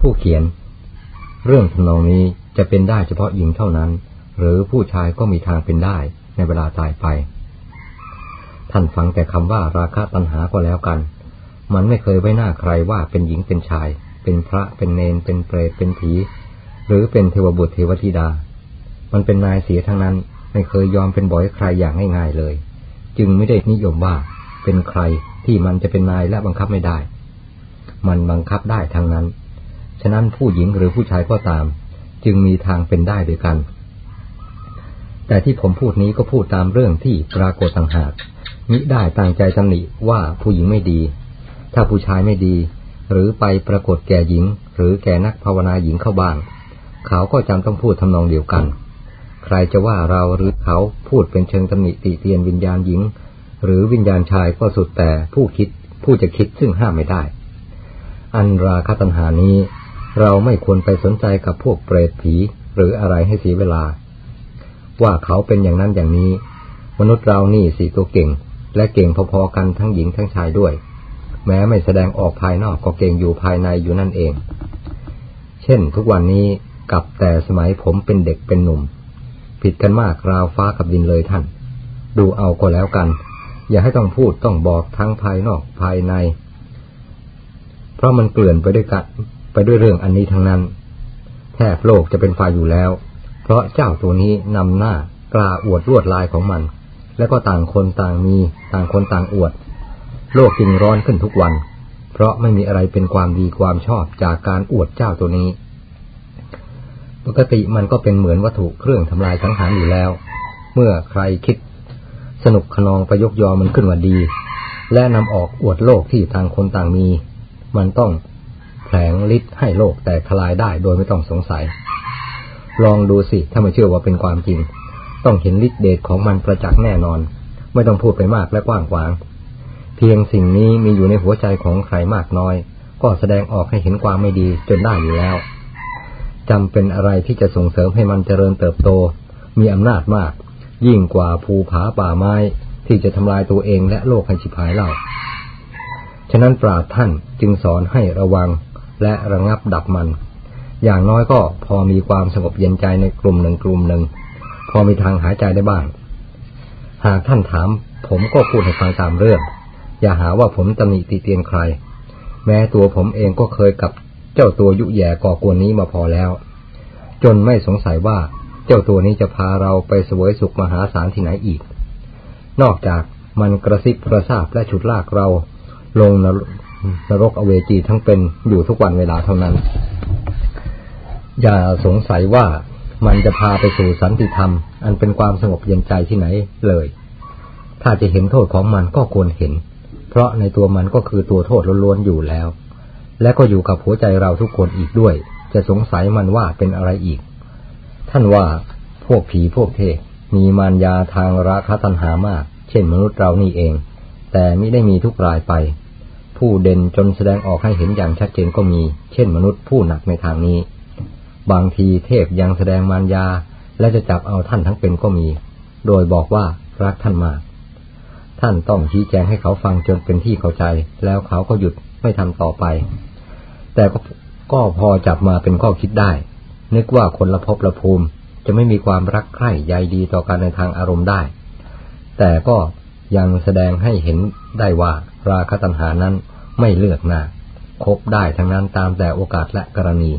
ผู้เขียน เรื่องทำนองนี้จะเป็นได้เฉพาะหญิงเท่านั้น หรือผู้ชายก็มีทางเป็นได้ในเวลาตายไป ท่านฟังแต่คำว่าราคะตัณหาก็แล้วกัน มันไม่เคยไว้หน้าใครว่าเป็นหญิงเป็นชาย เป็นพระเป็นเนน เป็นเปรตเป็นผี หรือเป็นเทวบุตรเทวธิดา มันเป็นนายเสียทั้งนั้น ไม่เคยยอมเป็นบ่อยใครอย่างง่ายๆเลย จึงไม่ได้นิยมว่าเป็นใครที่มันจะเป็นนายและบังคับไม่ได้ มันบังคับได้ทั้งนั้น ฉะนั้นผู้หญิงหรือผู้ชายก็ตาม จึงมีทางเป็นได้ด้วยกัน แต่ที่ผมพูดนี้ก็พูดตามเรื่องที่ปรากฏต่างหาก มิได้ตั้งใจตำหนิว่าผู้หญิงไม่ดี ถ้าผู้ชายไม่ดี หรือไปปรากฏแก่หญิง หรือแก่นักภาวนาหญิงเข้าบ้าง เขาก็จำต้องพูดทำนองเดียวกัน ใครจะว่าเราหรือเขาพูดเป็นเชิงตำหนิติเตียนวิญญาณหญิง หรือวิญญาณชายก็สุดแต่ผู้คิดผู้จะคิดซึ่งห้ามไม่ได้ อันราคตัญหานี้ เราไม่ควรไปสนใจกับพวกเปรตผีหรืออะไรให้เสียเวลา ว่าเขาเป็นอย่างนั้นอย่างนี้ มนุษย์เรานี่สีตัวเก่ง และเก่งพอๆกันทั้งหญิงทั้งชายด้วย แม้ไม่แสดงออกภายนอกก็เก่งอยู่ภายในอยู่นั่นเอง เช่น ทุกวันนี้กับแต่สมัยผมเป็นเด็กเป็นหนุ่ม ผิดกันมากราวฟ้ากับดินเลยท่าน ดูเอาก็แล้วกัน อย่าให้ต้องพูดต้องบอกทั้งภายนอกภายใน เพราะมันเกลื่อนไปด้วยกัน ด้วยเรื่องอันนี้ทั้งนั้น แทบโลกจะเป็นไฟอยู่แล้ว เพราะเจ้าตัวนี้นำหน้ากล้าอวดลวดลายของมัน แล้วก็ต่างคนต่างมีต่างคนต่างอวด โลกจึงร้อนขึ้นทุกวัน เพราะไม่มีอะไรเป็นความดีความชอบจากการอวดเจ้าตัวนี้ ปกติมันก็เป็นเหมือนวัตถุเครื่องทำลายสังหารอยู่แล้ว เมื่อใครคิด สนุกขนองประยกยอมันขึ้นว่าดี และนำออกอวดโลกที่ต่างคนต่างมี มันต้อง แผลงฤทธิ์ให้โลกแตกทลายได้โดยไม่ต้องสงสัย ลองดูสิ ถ้าไม่เชื่อว่าเป็นความจริง ต้องเห็นฤทธิ์เดชของมันประจักษ์แน่นอน ไม่ต้องพูดไปมากและกว้างขวาง เพียงสิ่งนี้มีอยู่ในหัวใจของใครมากน้อย ก็แสดงออกให้เห็นความไม่ดีจนได้อยู่แล้วจำเป็นอะไรที่จะส่งเสริมให้มันเจริญเติบโต มีอำนาจมาก ยิ่งกว่าภูผาป่าไม้ที่จะทำลายตัวเองและโลกให้ฉิบหายเล่าฉะนั้นปราดท่านจึงสอนให้ระวัง และระงับดับมัน อย่างน้อยก็พอมีความสงบเย็นใจในกลุ่มหนึ่งกลุ่มหนึ่ง พอมีทางหายใจได้บ้าง หากท่านถาม ผมก็พูดให้ฟังตามเรื่อง อย่าหาว่าผมตำหนิติเตียนใคร แม้ตัวผมเองก็เคยกับเจ้าตัวยุแย่ก่อกวนนี้มาพอแล้ว จนไม่สงสัยว่าเจ้าตัวนี้จะพาเราไปสวยสุขมหาศาลที่ไหนอีก นอกจากมันกระซิบกระซาบและฉุดลากเราลง นรกอเวจีทั้งเป็นอยู่ทุกวันเวลาเท่านั้น อย่าสงสัยว่ามันจะพาไปสู่สันติธรรม อันเป็นความสงบเย็นใจที่ไหนเลย ถ้าจะเห็นโทษของมันก็ควรเห็น เพราะในตัวมันก็คือตัวโทษล้วนๆอยู่แล้ว และก็อยู่กับหัวใจเราทุกคนอีกด้วย จะสงสัยมันว่าเป็นอะไรอีก ท่านว่าพวกผีพวกเทพมีมารยาทางราคะตัณหามาก เช่นมนุษย์เรานี่เอง แต่ไม่ได้มีทุกรายไป ผู้เด่นจนแสดงออกให้เห็นอย่างชัดเจนก็มี เช่นมนุษย์ผู้หนักในทางนี้ บางทีเทพยังแสดงมารยา และจะจับเอาท่านทั้งเป็นก็มี โดยบอกว่ารักท่านมาก ท่านต้องชี้แจงให้เขาฟังจนเป็นที่เข้าใจ แล้วเขาก็หยุดไม่ทำต่อไป แต่ก็ก็พอจับมาเป็นข้อคิดได้ นึกว่าคนละภพละภูมิจะไม่มีความรักใคร่ใยดีต่อกันในทางอารมณ์ได้ แต่ก็ยังแสดงให้เห็นได้ว่าราคะตัณหานั้น ไม่เลือกหน้าคบได้ทั้งนั้นตามแต่โอกาสและกรณี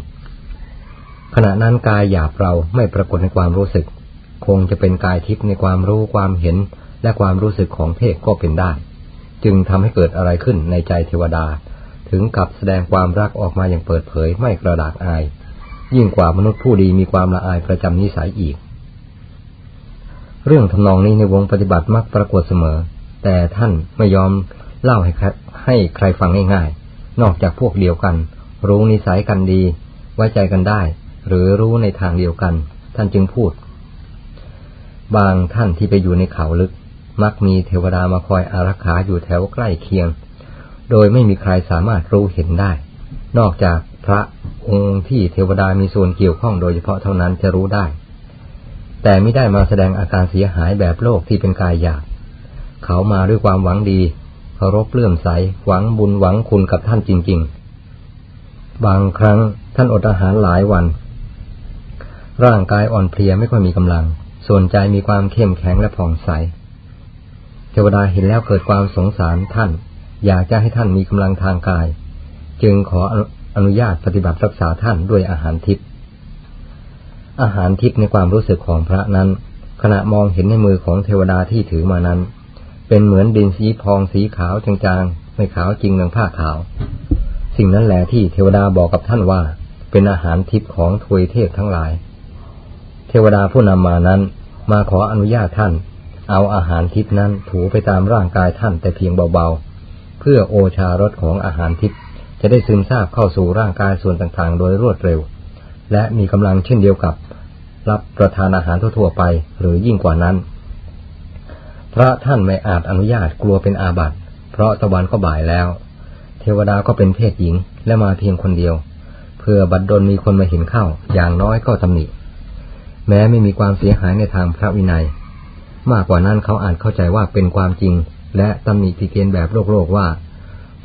ขณะนั้นกายหยาบเราไม่ปรากฏในความรู้สึก คงจะเป็นกายทิพย์ในความรู้ความเห็นและความรู้สึกของเทพก็เป็นได้ จึงทำให้เกิดอะไรขึ้นในใจเทวดา ถึงกับแสดงความรักออกมาอย่างเปิดเผยไม่กระดากอาย ยิ่งกว่ามนุษย์ผู้ดีมีความละอายประจำนิสัยอีก เรื่องทำนองนี้ในวงปฏิบัติมักปรากฏเสมอ แต่ท่านไม่ยอมเล่าให้ ให้ใครฟังง่ายๆ นอกจากพวกเดียวกัน รู้นิสัยกันดี ไว้ใจกันได้ หรือรู้ในทางเดียวกัน ท่านจึงพูด บางท่านที่ไปอยู่ในเขาลึก มักมีเทวดามาคอยอารักขาอยู่แถวใกล้เคียง โดยไม่มีใครสามารถรู้เห็นได้ นอกจากพระองค์ที่เทวดามีส่วนเกี่ยวข้องโดยเฉพาะเท่านั้นจะรู้ได้ แต่ไม่ได้มาแสดงอาการเสียหายแบบโลกที่เป็นกายหยาบเขามาด้วยความหวังดี เคารพเลื่อมใสหวังบุญหวังคุณกับท่านจริง ๆ บางครั้งท่านอดอาหารหลายวัน ร่างกายอ่อนเพลียไม่ค่อยมีกำลัง ส่วนใจมีความเข้มแข็งและผ่องใส เทวดาเห็นแล้วเกิดความสงสารท่าน อยากจะให้ท่านมีกำลังทางกาย จึงขออนุญาตปฏิบัติรักษาท่านด้วยอาหารทิพย์อาหารทิพย์ในความรู้สึกของพระนั้น ขณะมองเห็นในมือของเทวดาที่ถือมานั้น เป็นเหมือนดินสีพองสีขาวจางๆไม่ขาวจริงเนืองผ้าขาว สิ่งนั้นแหละที่เทวดาบอกกับท่านว่า เป็นอาหารทิพย์ของทวยเทพทั้งหลาย เทวดาผู้นำมานั้นมาขออนุญาตท่าน เอาอาหารทิพย์นั้นถูไปตามร่างกายท่านแต่เพียงเบาๆ เพื่อโอชารสของอาหารทิพย์จะได้ซึมซาบเข้าสู่ร่างกายส่วนต่างๆ โดยรวดเร็ว และมีกำลังเช่นเดียวกับ รับประทานอาหารทั่วๆไปหรือยิ่งกว่านั้น ระท่านไม่อาจอนุญาตกลัวเป็นอาบัติ เพราะตะวันก็บ่ายแล้ว เทวดาก็เป็นเพศหญิงและมาเพียงคนเดียว เพื่อบัดดลมีคนมาเห็นเข้า อย่างน้อยก็ตำหนิ แม้ไม่มีความเสียหายในทางพระวินัย มากกว่านั้นเขาอาจเข้าใจว่าเป็นความจริง และตำหนิทีเกณฑ์แบบโลกโลกว่า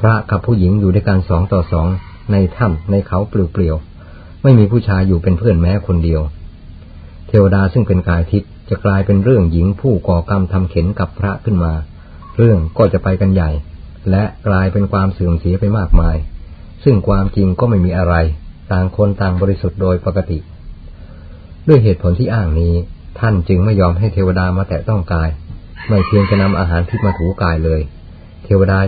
พระกับผู้หญิงอยู่ด้วยกันสองต่อสองในถ้ำในเขาเปลี่ยวๆไม่มีผู้ชายอยู่เป็นเพื่อนแม้คนเดียว เทวดาซึ่งเป็นกายทิพย์ จะกลายเป็นเรื่องหญิงผู้ก่อกรรมทำเข็นกับพระขึ้นมา เรื่องก็จะไปกันใหญ่ และกลายเป็นความเสื่อมเสียไปมากมาย ซึ่งความจริงก็ไม่มีอะไร ต่างคนต่างบริสุทธิ์โดยปกติ ด้วยเหตุผลที่อ้างนี้ ท่านจึงไม่ยอมให้เทวดามาแตะต้องกาย ไม่เพียงจะนำอาหารทิพมาถูกายเลย เทวดา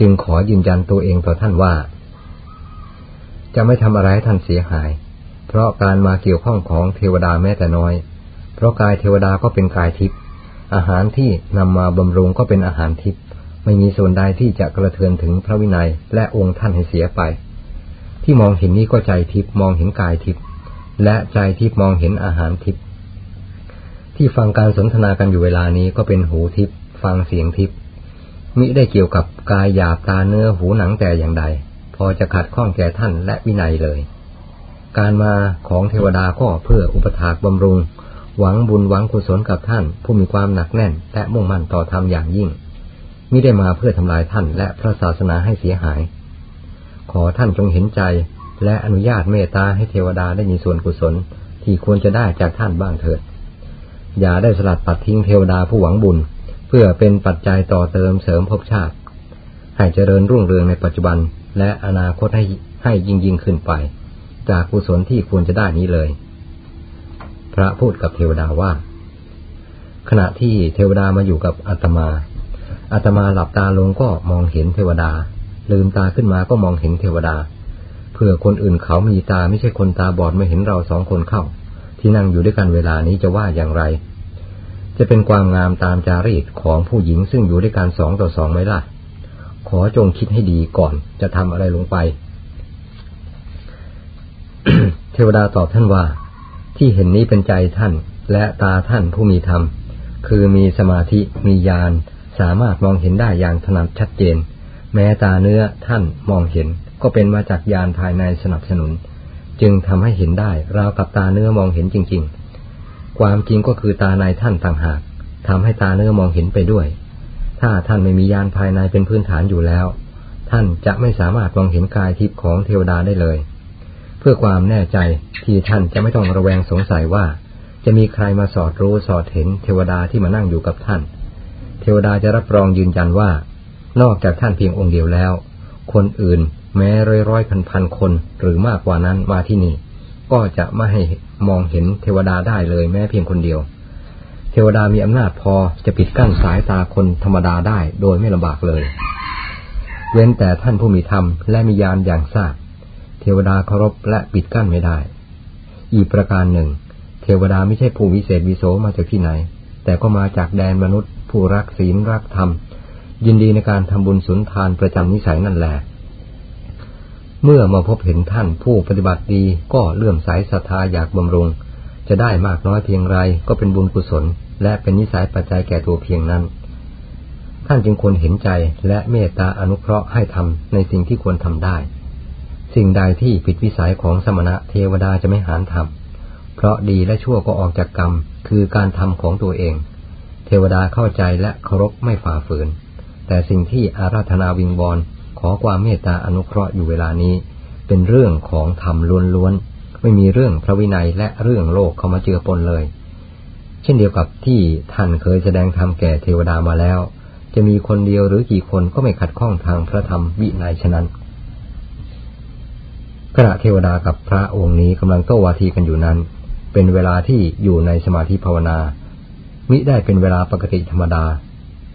จึงขอยืนยันตัวเองต่อท่านว่า จะไม่ทำอะไรให้ท่านเสียหาย เพราะการมาเกี่ยวข้องของเทวดาแม้แต่น้อย เพราะกายเทวดาก็เป็นกายทิพย์อาหารที่นำมาบำรุงก็เป็นอาหารทิพย์ไม่มีส่วนใดที่จะกระเทือนถึงพระวินัยและองค์ท่านให้เสียไป ที่มองเห็นนี้ก็ใจทิพย์มองเห็นกายทิพย์และใจทิพย์มองเห็นอาหารทิพย์ที่ฟังการสนทนากันอยู่เวลานี้ก็เป็นหูทิพย์ฟังเสียงทิพย์มิได้เกี่ยวกับกายหยาบตาเนื้อหูหนังแต่อย่างใด พอจะขัดข้องแก่ท่านและวินัยเลย การมาของเทวดาก็เพื่ออุปถากบำรุง หวังบุญหวังกุศลกับท่าน ผู้มีความหนักแน่น และมุ่งมั่นต่อธรรมอย่างยิ่งมิได้มาเพื่อทำลายท่านและพระศาสนาให้เสียหาย ขอท่านจงเห็นใจ และอนุญาตเมตตาให้เทวดาได้มีส่วนกุศลที่ควรจะได้จากท่านบ้างเถิด อย่าได้สลัดปัดทิ้งเทวดาผู้หวังบุญ เพื่อเป็นปัจจัยต่อเติมเสริมภพชาติ ให้เจริญรุ่งเรืองในปัจจุบัน และอนาคตให้ให้ยิ่งยิ่งขึ้นไป จากกุศลที่ควรจะได้นี้เลย พระพูดกับเทวดาว่า ขณะที่เทวดามาอยู่กับอาตมาอาตมาหลับตาลงก็มองเห็นเทวดา ลืมตาขึ้นมาก็มองเห็นเทวดาเพื่อคนอื่นเขามีตาไม่ใช่คนตาบอดไม่เห็นเราสองคนเข้า ที่นั่งอยู่ด้วยกันเวลานี้จะว่าอย่างไร จะเป็นความงามตามจารีตของผู้หญิงซึ่งอยู่ด้วยกันสองต่อสองไหมล่ะ ขอจงคิดให้ดีก่อนจะทำอะไรลงไป เทวดาตอบท่านว่า ที่เห็นนี้เป็นใจท่าน และตาท่านผู้มีธรรม คือมีสมาธิมีญาณสามารถมองเห็นได้อย่างถนัดชัดเจน แม้ตาเนื้อท่านมองเห็น ก็เป็นมาจากยานภายในสนับสนุน จึงทำให้เห็นได้ราวกับตาเนื้อมองเห็นจริง ๆ ความจริงก็คือตาในท่านต่างหากทำให้ตาเนื้อมองเห็นไปด้วย ถ้าท่านไม่มียานภายในเป็นพื้นฐานอยู่แล้ว ท่านจะไม่สามารถมองเห็นกายทิพย์ของเทวดาได้เลย พื่อความแน่ใจที่ท่านจะไม่ต้องระแวงสงสัยว่า จะมีใครมาสอดรู้สอดเห็นเทวดาที่มานั่งอยู่กับท่าน เทวดาจะรับรองยืนยันว่า นอกจากท่านเพียงองค์เดียวแล้ว คนอื่นแม้ร้อยร้อยพันพันคนหรือมากกว่านั้นมาที่นี่ ก็จะไม่ให้มองเห็นเทวดาได้เลยแม้เพียงคนเดียว เทวดามีอำนาจพอจะปิดกั้นสายตาคนธรรมดาได้โดยไม่ลำบากเลย เว้นแต่ท่านผู้มีธรรมและมีญาณอย่างทราบ ทวดาเคารพและปิดกั้นไม่ได้ อีกประการหนึ่ง เทวดาไม่ใช่ผู้วิเศษวิโสมาจากที่ไหน แต่ก็มาจากแดนมนุษย์ ผู้รักศีลรักธรรม ยินดีในการทำบุญสุนทานประจำนิสัยนั่นแหละเมื่อมาพบเห็นท่านผู้ปฏิบัติดีก็เลื่อมใสศรัทธาอยากบำรุง จะได้มากน้อยเพียงไรก็เป็นบุญกุศล และเป็นนิสัยปัจจัยแก่ตัวเพียงนั้น ท่านจึงควรเห็นใจและเมตตาอนุเคราะห์ให้ทำในสิ่งที่ควรทำได้ สิ่งใดที่ผิดวิสัยของสมณะเทวดาจะไม่หานทำเพราะดีและชั่วก็ออกจากกรรม คือการทำของตัวเอง เทวดาเข้าใจและเคารพไม่ฝ่าฝืน แต่สิ่งที่อาราธนาวิงวอนขอความเมตตาอนุเคราะห์อยู่เวลานี้ เป็นเรื่องของธรรมล้วนๆไม่มีเรื่องพระวินัยและเรื่องโลกเข้ามาเจือปนเลย เช่นเดียวกับที่ท่านเคยแสดงธรรมแก่เทวดามาแล้ว จะมีคนเดียวหรือกี่คนก็ไม่ขัดข้องทางพระธรรมวินัยฉะนั้น ขณะเทวดากับพระองค์นี้กำลังโต้วาทีกันอยู่นั้น เป็นเวลาที่อยู่ในสมาธิภาวนา มิได้เป็นเวลาปกติธรรมดา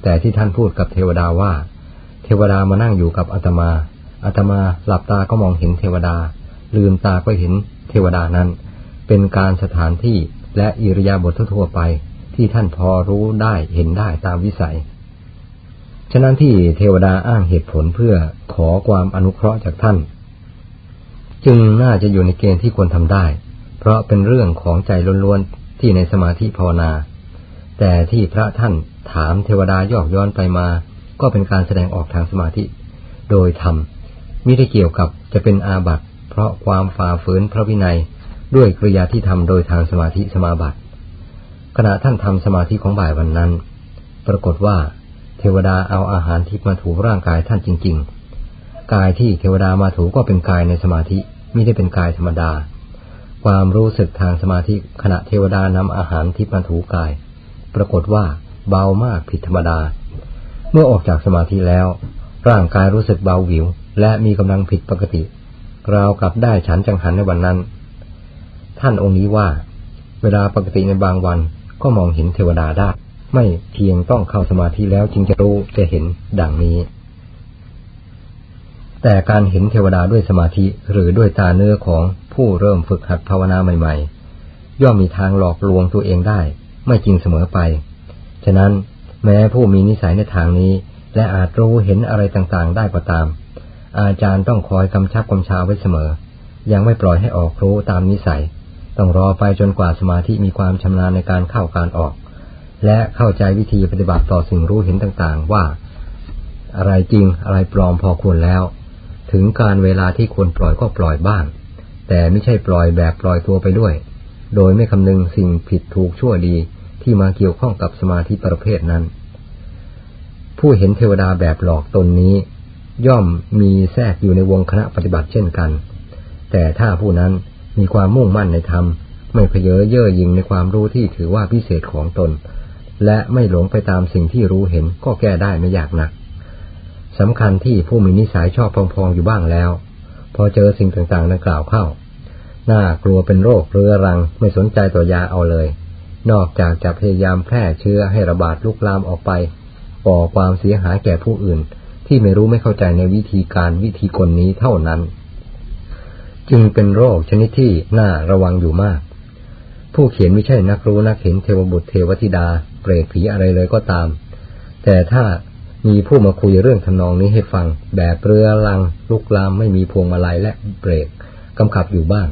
แต่ที่ท่านพูดกับเทวดาว่า เทวดามานั่งอยู่กับอาตมาอาตมาหลับตาก็มองเห็นเทวดา ลืมตาก็เห็นเทวดานั้น เป็นการสถานที่และอิริยาบถทั่วไป ที่ท่านพอรู้ได้เห็นได้ตามวิสัย ฉะนั้นที่เทวดาอ้างเหตุผลเพื่อขอความอนุเคราะห์จากท่าน จึงน่าจะอยู่ในเกณฑ์ที่ควรทำได้ เพราะเป็นเรื่องของใจล้วนๆที่ในสมาธิภาวนา แต่ที่พระท่านถามเทวดายอกย้อนไปมา ก็เป็นการแสดงออกทางสมาธิ โดยทำมิได้เกี่ยวกับจะเป็นอาบัติเพราะความฝ่าฝืนพระวินัย ด้วยกริยาที่ทำโดยทางสมาธิสมาบัติ ขณะท่านทำสมาธิของบ่ายวันนั้น ปรากฏว่า เทวดาเอาอาหารที่มาถูร่างกายท่านจริง ๆ กายที่เทวดามาถูก็เป็นกายในสมาธิ ไม่ได้เป็นกายธรรมดา ความรู้สึกทางสมาธิขณะเทวดานำอาหารที่มาถูกาย ปรากฏว่าเบามากผิดธรรมดา เมื่อออกจากสมาธิแล้ว ร่างกายรู้สึกเบาหวิว และมีกำลังผิดปกติราวกับได้ฉันจังหันในวันนั้น ท่านองค์นี้ว่า เวลาปกติในบางวันก็มองเห็นเทวดาได้ ไม่เพียงต้องเข้าสมาธิแล้วจึงจะรู้จะเห็นดังนี้ แต่การเห็นเทวดาด้วยสมาธิหรือด้วยตาเนื้อของผู้เริ่มฝึกหัดภาวนาใหม่ๆ ย่อมมีทางหลอกลวงตัวเองได้ ไม่จริงเสมอไป ฉะนั้นแม้ผู้มีนิสัยในทางนี้ และอาจรู้เห็นอะไรต่างๆ ได้ก็ตาม อาจารย์ต้องคอยกำชับกำชาไว้เสมอ ยังไม่ปล่อยให้ออกรู้ตามนิสัย ต้องรอไปจนกว่าสมาธิมีความชำนาญในการเข้าการออก และเข้าใจวิธีปฏิบัติต่อสิ่งรู้เห็นต่างๆ ว่า อะไรจริงอะไรปลอมพอควรแล้ว ถึงการเวลาที่ควรปล่อยก็ปล่อยบ้าง แต่ไม่ใช่ปล่อยแบบปล่อยตัวไปด้วย โดยไม่คำนึงสิ่งผิดถูกชั่วดีที่มาเกี่ยวข้องกับสมาธิประเภทนั้น ผู้เห็นเทวดาแบบหลอกตนนี้ ย่อมมีแทรกอยู่ในวงคณะปฏิบัติเช่นกัน แต่ถ้าผู้นั้นมีความมุ่งมั่นในธรรม ไม่เพเยอเย่อหยิ่งในความรู้ที่ถือว่าพิเศษของตน และไม่หลงไปตามสิ่งที่รู้เห็นก็แก้ได้ไม่ยากนัก สำคัญที่ผู้มีนิสัยชอบพองๆอยู่บ้างแล้ว พอเจอสิ่งต่างๆดังกล่าวเข้า น่ากลัวเป็นโรคเรื้อรังไม่สนใจตัวยาเอาเลย นอกจากจะพยายามแพร่เชื้อให้ระบาดลุกลามออกไปก่อความเสียหายแก่ผู้อื่น ที่ไม่รู้ไม่เข้าใจในวิธีการวิธีกลนี้เท่านั้น จึงเป็นโรคชนิดที่น่าระวังอยู่มาก ผู้เขียนไม่ใช่นักรู้นักเห็นเทวบุตรเทวธิดาเปรตผีอะไรเลยก็ตาม แต่ถ้า มีผู้มาคุยเรื่องทำนองนี้ให้ฟัง แบบเรือลัง ลุกลามไม่มีพวงมาลัยและเบรกกำกับอยู่บ้าง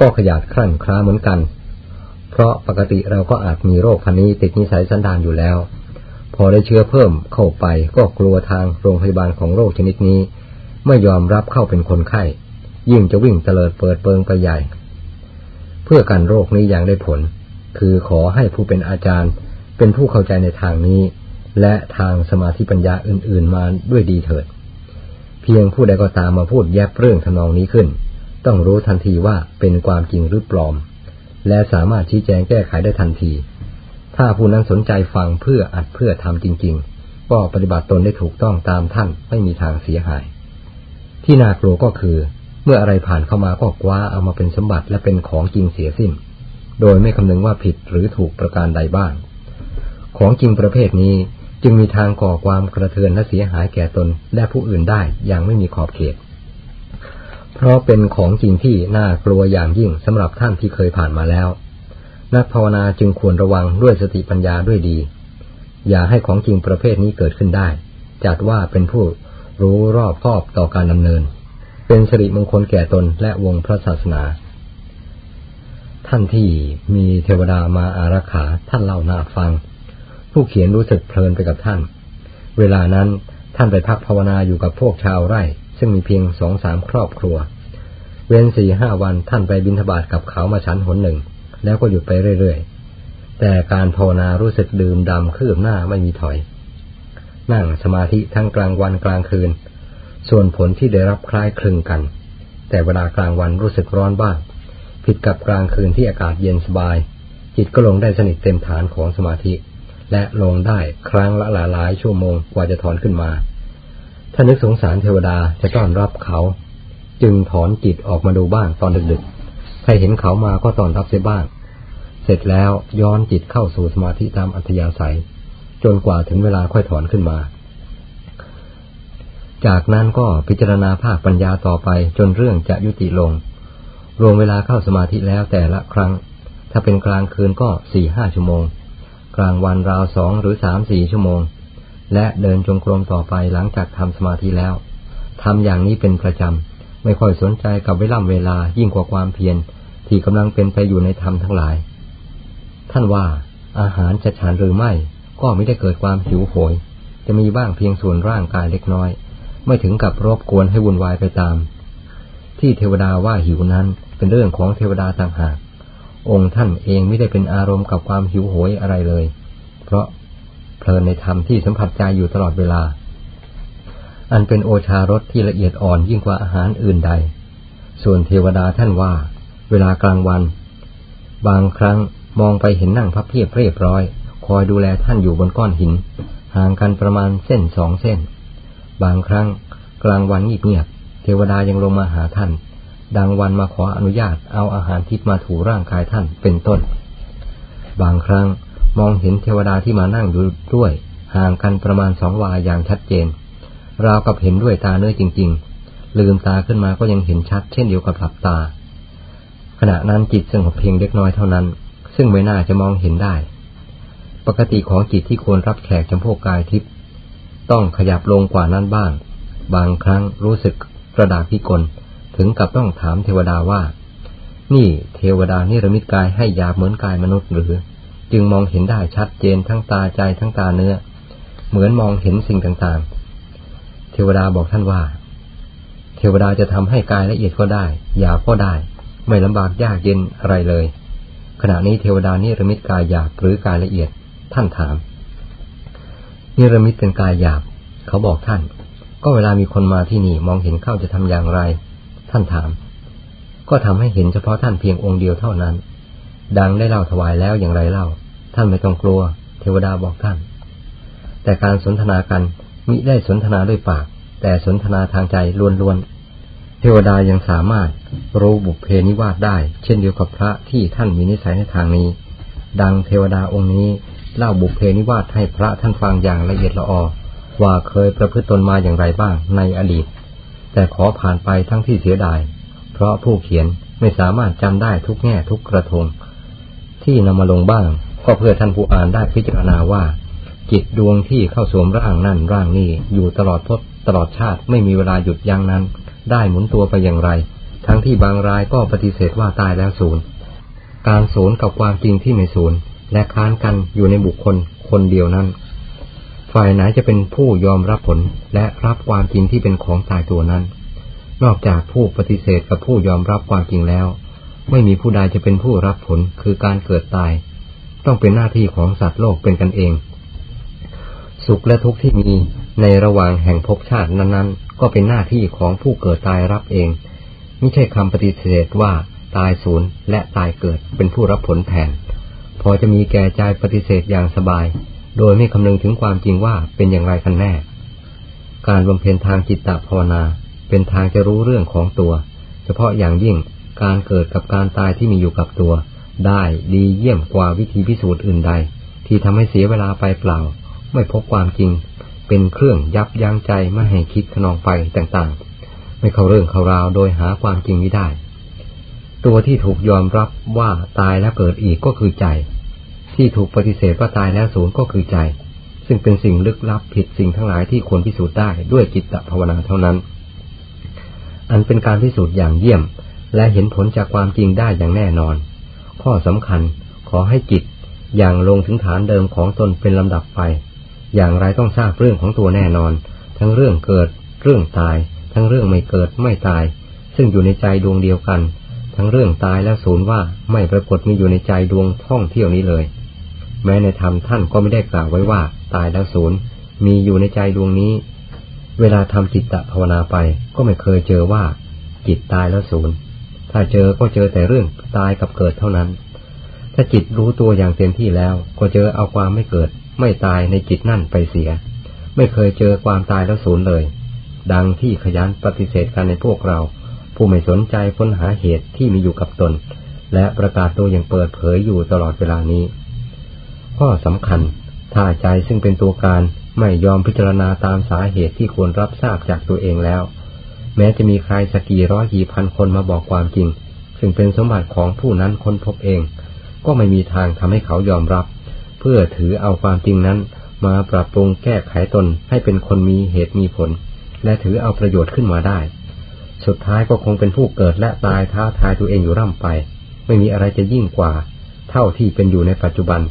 ก็ขยาดครั่นคล้าเหมือนกัน เพราะปกติเราก็อาจมีโรคพันนี้ติดนิสัยสันดานอยู่แล้ว พอได้เชื้อเพิ่มเข้าไปก็กลัวทางโรงพยาบาลของโรคชนิดนี้ ไม่ยอมรับเข้าเป็นคนไข้ ยิ่งจะวิ่งเตลิดเปิดเปิงไปใหญ่ เพื่อการโรคนี้อย่างได้ผล คือขอให้ผู้เป็นอาจารย์เป็นผู้เข้าใจในทางนี้ และทางสมาธิปัญญาอื่น ๆ มาด้วยดีเถิด เพียงผู้ใดก็ตามมาพูดแยบเรื่องทนองนี้ขึ้น ต้องรู้ทันทีว่าเป็นความจริงหรือปลอม และสามารถชี้แจงแก้ไขได้ทันที ถ้าผู้นั้นสนใจฟังเพื่ออัดเพื่อทำจริง ๆ ก็ปฏิบัติตนได้ถูกต้องตามท่านไม่มีทางเสียหาย ที่น่ากลัวก็คือ เมื่ออะไรผ่านเข้ามาก็คว้าเอามาเป็นสมบัติและเป็นของจริงเสียสิ้น โดยไม่คำนึงว่าผิดหรือถูกประการใดบ้าง ของจริงประเภทนี้ จึงมีทางก่อความกระเทือนและเสียหายแก่ตนและผู้อื่นได้อย่างไม่มีขอบเขต เพราะเป็นของจริงที่น่ากลัวอย่างยิ่งสำหรับท่านที่เคยผ่านมาแล้ว นักภาวนาจึงควรระวังด้วยสติปัญญาด้วยดี อย่าให้ของจริงประเภทนี้เกิดขึ้นได้ จัดว่าเป็นผู้รู้รอบครอบต่อการดำเนิน เป็นสิริมงคลแก่ตนและวงพระศาสนา ท่านที่มีเทวดามาอารักขาท่านเล่าหน้าฟัง ผู้เขียนรู้สึกเพลินไปกับท่าน เวลานั้นท่านไปพักภาวนาอยู่กับพวกชาวไร่ ซึ่งมีเพียงสองสามครอบครัว เว้นสี่ห้าวันท่านไปบินทบาทกับเขามาชั้นหนหนึ่ง แล้วก็หยุดไปเรื่อยๆ แต่การภาวนารู้สึกดื่มดำคืบหน้าไม่มีถอย นั่งสมาธิทั้งกลางวันกลางคืน ส่วนผลที่ได้รับคล้ายคลึงกันแแต่เวลากลางวันรู้สึกร้อนบ้าง ผิดกับกลางคืนที่อากาศเย็นสบาย จิตก็ลงได้สนิทเต็มฐานของสมาธิ และลงได้ครั้งละหลายหลายชั่วโมงกว่าจะถอนขึ้นมา ถ้านึกสงสารเทวดาจะต้อนรับเขา จึงถอนจิตออกมาดูบ้างตอนดึกๆ ใครเห็นเขามาก็ต้อนรับเสียบ้าง เสร็จแล้วย้อนจิตเข้าสู่สมาธิตามอัธยาศัย จนกว่าถึงเวลาค่อยถอนขึ้นมา จากนั้นก็พิจารณาภาคปัญญาต่อไปจนเรื่องจะยุติลง รวมเวลาเข้าสมาธิแล้วแต่ละครั้ง ถ้าเป็นกลางคืนก็สี่ห้าชั่วโมง กลางวันราวสองหรือสามสี่ชั่วโมง และเดินจงกรมต่อไปหลังจากทำสมาธิแล้วทำอย่างนี้เป็นประจำ ไม่ค่อยสนใจกับเวลาเวลายิ่งกว่าความเพียรที่กำลังเป็นไปอยู่ในธรรมทั้งหลาย ท่านว่าอาหารจะฉันหรือไม่ ก็ไม่ได้เกิดความหิวโหย จะมีบ้างเพียงส่วนร่างกายเล็กน้อย ไม่ถึงกับรบกวนให้วุ่นวายไปตาม ที่เทวดาว่าหิวนั้นเป็นเรื่องของเทวดาต่างหาก องค์ท่านเองไม่ได้เป็นอารมณ์กับความหิวโหยอะไรเลย เพราะเพลินในธรรมที่สัมผัสใจอยู่ตลอดเวลา อันเป็นโอชารสที่ละเอียดอ่อนยิ่งกว่าอาหารอื่นใด ส่วนเทวดาท่านว่า เวลากลางวัน บางครั้งมองไปเห็นนั่งพับเพียบเรียบร้อย คอยดูแลท่านอยู่บนก้อนหิน ห่างกันประมาณเส้นสองเส้น บางครั้งกลางวันเงียบเทวดายังลงมาหาท่าน ดังวันมาขออนุญาตเอาอาหารทิพมาถูร่างกายท่านเป็นต้น บางครั้งมองเห็นเทวดาที่มานั่งอยู่ด้วย ห่างกันประมาณสองวาอย่างชัดเจน ราวกับเห็นด้วยตาเนื้อจริง ๆ ลืมตาขึ้นมาก็ยังเห็นชัด เช่นเดียวกับหลับตา ขณะนั้นจิตสงบเพียงเล็กน้อยเท่านั้น ซึ่งไม่น่าจะมองเห็นได้ ปกติของจิตที่ควรรับแขกจำพวกกายทิพย์ต้องขยับลงกว่านั้นบ้าง บางครั้งรู้สึกกระดาษพิกล ถึงกับต้องถามเทวดาว่า นี่เทวดานี่รมิตกายให้ยาเหมือนกายมนุษย์หรือ จึงมองเห็นได้ชัดเจนทั้งตาใจทั้งตาเนื้อ เหมือนมองเห็นสิ่งต่างๆ เทวดาบอกท่านว่า เทวดาจะทำให้กายละเอียดก็ได้หยาบก็ได้ ไม่ลำบากยากเย็นอะไรเลย ขณะนี้เทวดานี่รมิตกายหยาบหรือกายละเอียด ท่านถาม นิรมิตเป็นกายหยาบ เขาบอกท่าน ก็เวลามีคนมาที่นี่มองเห็นเข้าจะทำอย่างไร ท่านถาม ก็ทำให้เห็นเฉพาะท่านเพียงองค์เดียวเท่านั้น ดังได้เล่าถวายแล้วอย่างไรเล่า ท่านไม่ต้องกลัว เทวดาบอกท่าน แต่การสนทนากันมิได้สนทนาด้วยปาก แต่สนทนาทางใจล้วนๆ เทวดายังสามารถรู้บุพเพนิวาสได้ เช่นเดียวกับพระที่ท่านมีนิสัยในทางนี้ ดังเทวดาองค์นี้เล่าบุพเพนิวาสให้พระท่านฟังอย่างละเอียดละออว่าเคยประพฤติตนมาอย่างไรบ้างในอดีต แต่ขอผ่านไปทั้งที่เสียดาย เพราะผู้เขียนไม่สามารถจำได้ทุกแง่ทุกกระทง ที่นำมาลงบ้าง ก็เพื่อท่านผู้อ่านได้พิจารณาว่า จิตดวงที่เข้าสวมร่างนั่นร่างนี้อยู่ตลอดทศตลอดชาติไม่มีเวลาหยุดยั้งนั้น ได้หมุนตัวไปอย่างไร ทั้งที่บางรายก็ปฏิเสธว่าตายแล้วศูนย์การศูนย์กับความจริงที่ไม่ศูนย์และค้านกันอยู่ในบุคคลคนเดียวนั้น ฝ่ายไหนจะเป็นผู้ยอมรับผลและรับความจริงที่เป็นของตายตัวนั้น นอกจากผู้ปฏิเสธกับผู้ยอมรับความจริงแล้ว ไม่มีผู้ใดจะเป็นผู้รับผลคือการเกิดตาย ต้องเป็นหน้าที่ของสัตว์โลกเป็นกันเอง สุขและทุกข์ที่มีในระหว่างแห่งภพชาตินั้นๆ ก็เป็นหน้าที่ของผู้เกิดตายรับเอง ไม่ใช่คำปฏิเสธว่าตายศูนย์และตายเกิดเป็นผู้รับผลแทน พอจะมีแก่ใจปฏิเสธอย่างสบาย โดยไม่คำนึงถึงความจริงว่าเป็นอย่างไรกันแน่ การบำเพ็ญทางจิตตภาวนา เป็นทางจะรู้เรื่องของตัว เฉพาะอย่างยิ่งการเกิดกับการตายที่มีอยู่กับตัว ได้ดีเยี่ยมกว่าวิธีพิสูจน์อื่นใด ที่ทำให้เสียเวลาไปเปล่า ไม่พบความจริง เป็นเครื่องยับยั้งใจไม่ให้คิดขนองไปต่างๆ ไม่เข้าเรื่องเข้าราวโดยหาความจริงไม่ได้ ตัวที่ถูกยอมรับว่าตายแล้วเกิดอีกก็คือใจ ที่ถูกปฏิเสธว่าตายแล้วศูนย์ก็คือใจ ซึ่งเป็นสิ่งลึกลับผิดสิ่งทั้งหลายที่ควรพิสูจน์ได้ด้วยจิตตภาวนาเท่านั้น อันเป็นการพิสูจน์อย่างเยี่ยม และเห็นผลจากความจริงได้อย่างแน่นอน ข้อสำคัญขอให้จิตอย่างลงถึงฐานเดิมของตนเป็นลำดับไป อย่างไรต้องทราบเรื่องของตัวแน่นอน ทั้งเรื่องเกิด เรื่องตาย ทั้งเรื่องไม่เกิดไม่ตาย ซึ่งอยู่ในใจดวงเดียวกัน ทั้งเรื่องตายและศูนย์ว่าไม่ปรากฏมีอยู่ในใจดวงท่องเที่ยวนี้เลย แม้ในธรรมท่านก็ไม่ได้กล่าวไว้ว่า ตายแล้วศูนย์มีอยู่ในใจดวงนี้ เวลาทำจิตตภาวนาไปก็ไม่เคยเจอว่า จิตตายแล้วศูนย์ถ้าเจอก็เจอแต่เรื่องตายกับเกิดเท่านั้น ถ้าจิตรู้ตัวอย่างเต็มที่แล้ว ก็เจอเอาความไม่เกิด ไม่ตายในจิตนั่นไปเสีย ไม่เคยเจอความตายแล้วศูนย์เลย ดังที่ขยันปฏิเสธกันในพวกเรา ผู้ไม่สนใจค้นหาเหตุที่มีอยู่กับตน และประกาศตัวอย่างเปิดเผยอยู่ตลอดเวลานี้ ข้อสำคัญ ถ้าใจซึ่งเป็นตัวการไม่ยอมพิจารณาตามสาเหตุที่ควรรับทราบจากตัวเองแล้ว แม้จะมีใครสักกี่ร้อยกี่พันคนมาบอกความจริง ซึ่งเป็นสมบัติของผู้นั้นค้นพบเอง ก็ไม่มีทางทำให้เขายอมรับ เพื่อถือเอาความจริงนั้น มาปรับปรุงแก้ไขตนให้เป็นคนมีเหตุมีผล และถือเอาประโยชน์ขึ้นมาได้ สุดท้ายก็คงเป็นผู้เกิดและตายท้าทายตัวเองอยู่ร่ำไป ไม่มีอะไรจะยิ่งกว่า เท่าที่เป็นอยู่ในปัจจุบัน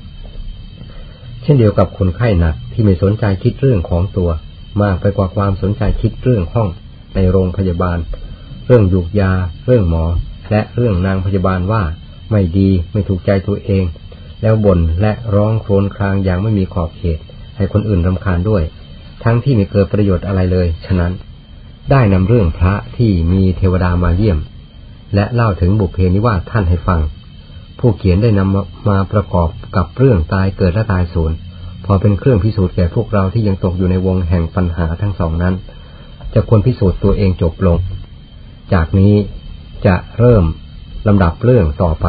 ช่นเดียวกับคนไข้หนักที่ไม่สนใจคิดเรื่องของตัว มากไปกว่าความสนใจคิดเรื่องห้อง ในโรงพยาบาล เรื่องยูกยา เรื่องหมอ และเรื่องนางพยาบาลว่า ไม่ดีไม่ถูกใจตัวเอง แล้วบ่นและร้องโครนครางอย่างไม่มีขอบเขต ให้คนอื่นรำคาญด้วย ทั้งที่ไม่เกิดประโยชน์อะไรเลย ฉะนั้น ได้นำเรื่องพระที่มีเทวดามาเยี่ยม และเล่าถึงบุพเพนิวาสท่านให้ฟัง ผู้เขียนได้นำมาประกอบกับเรื่องตายเกิดและตายสูญพอเป็นเครื่องพิสูจน์แก่พวกเราที่ยังตกอยู่ในวงแห่งปัญหาทั้งสองนั้น จะควรพิสูจน์ตัวเองจบลง จากนี้จะเริ่มลำดับเรื่องต่อไป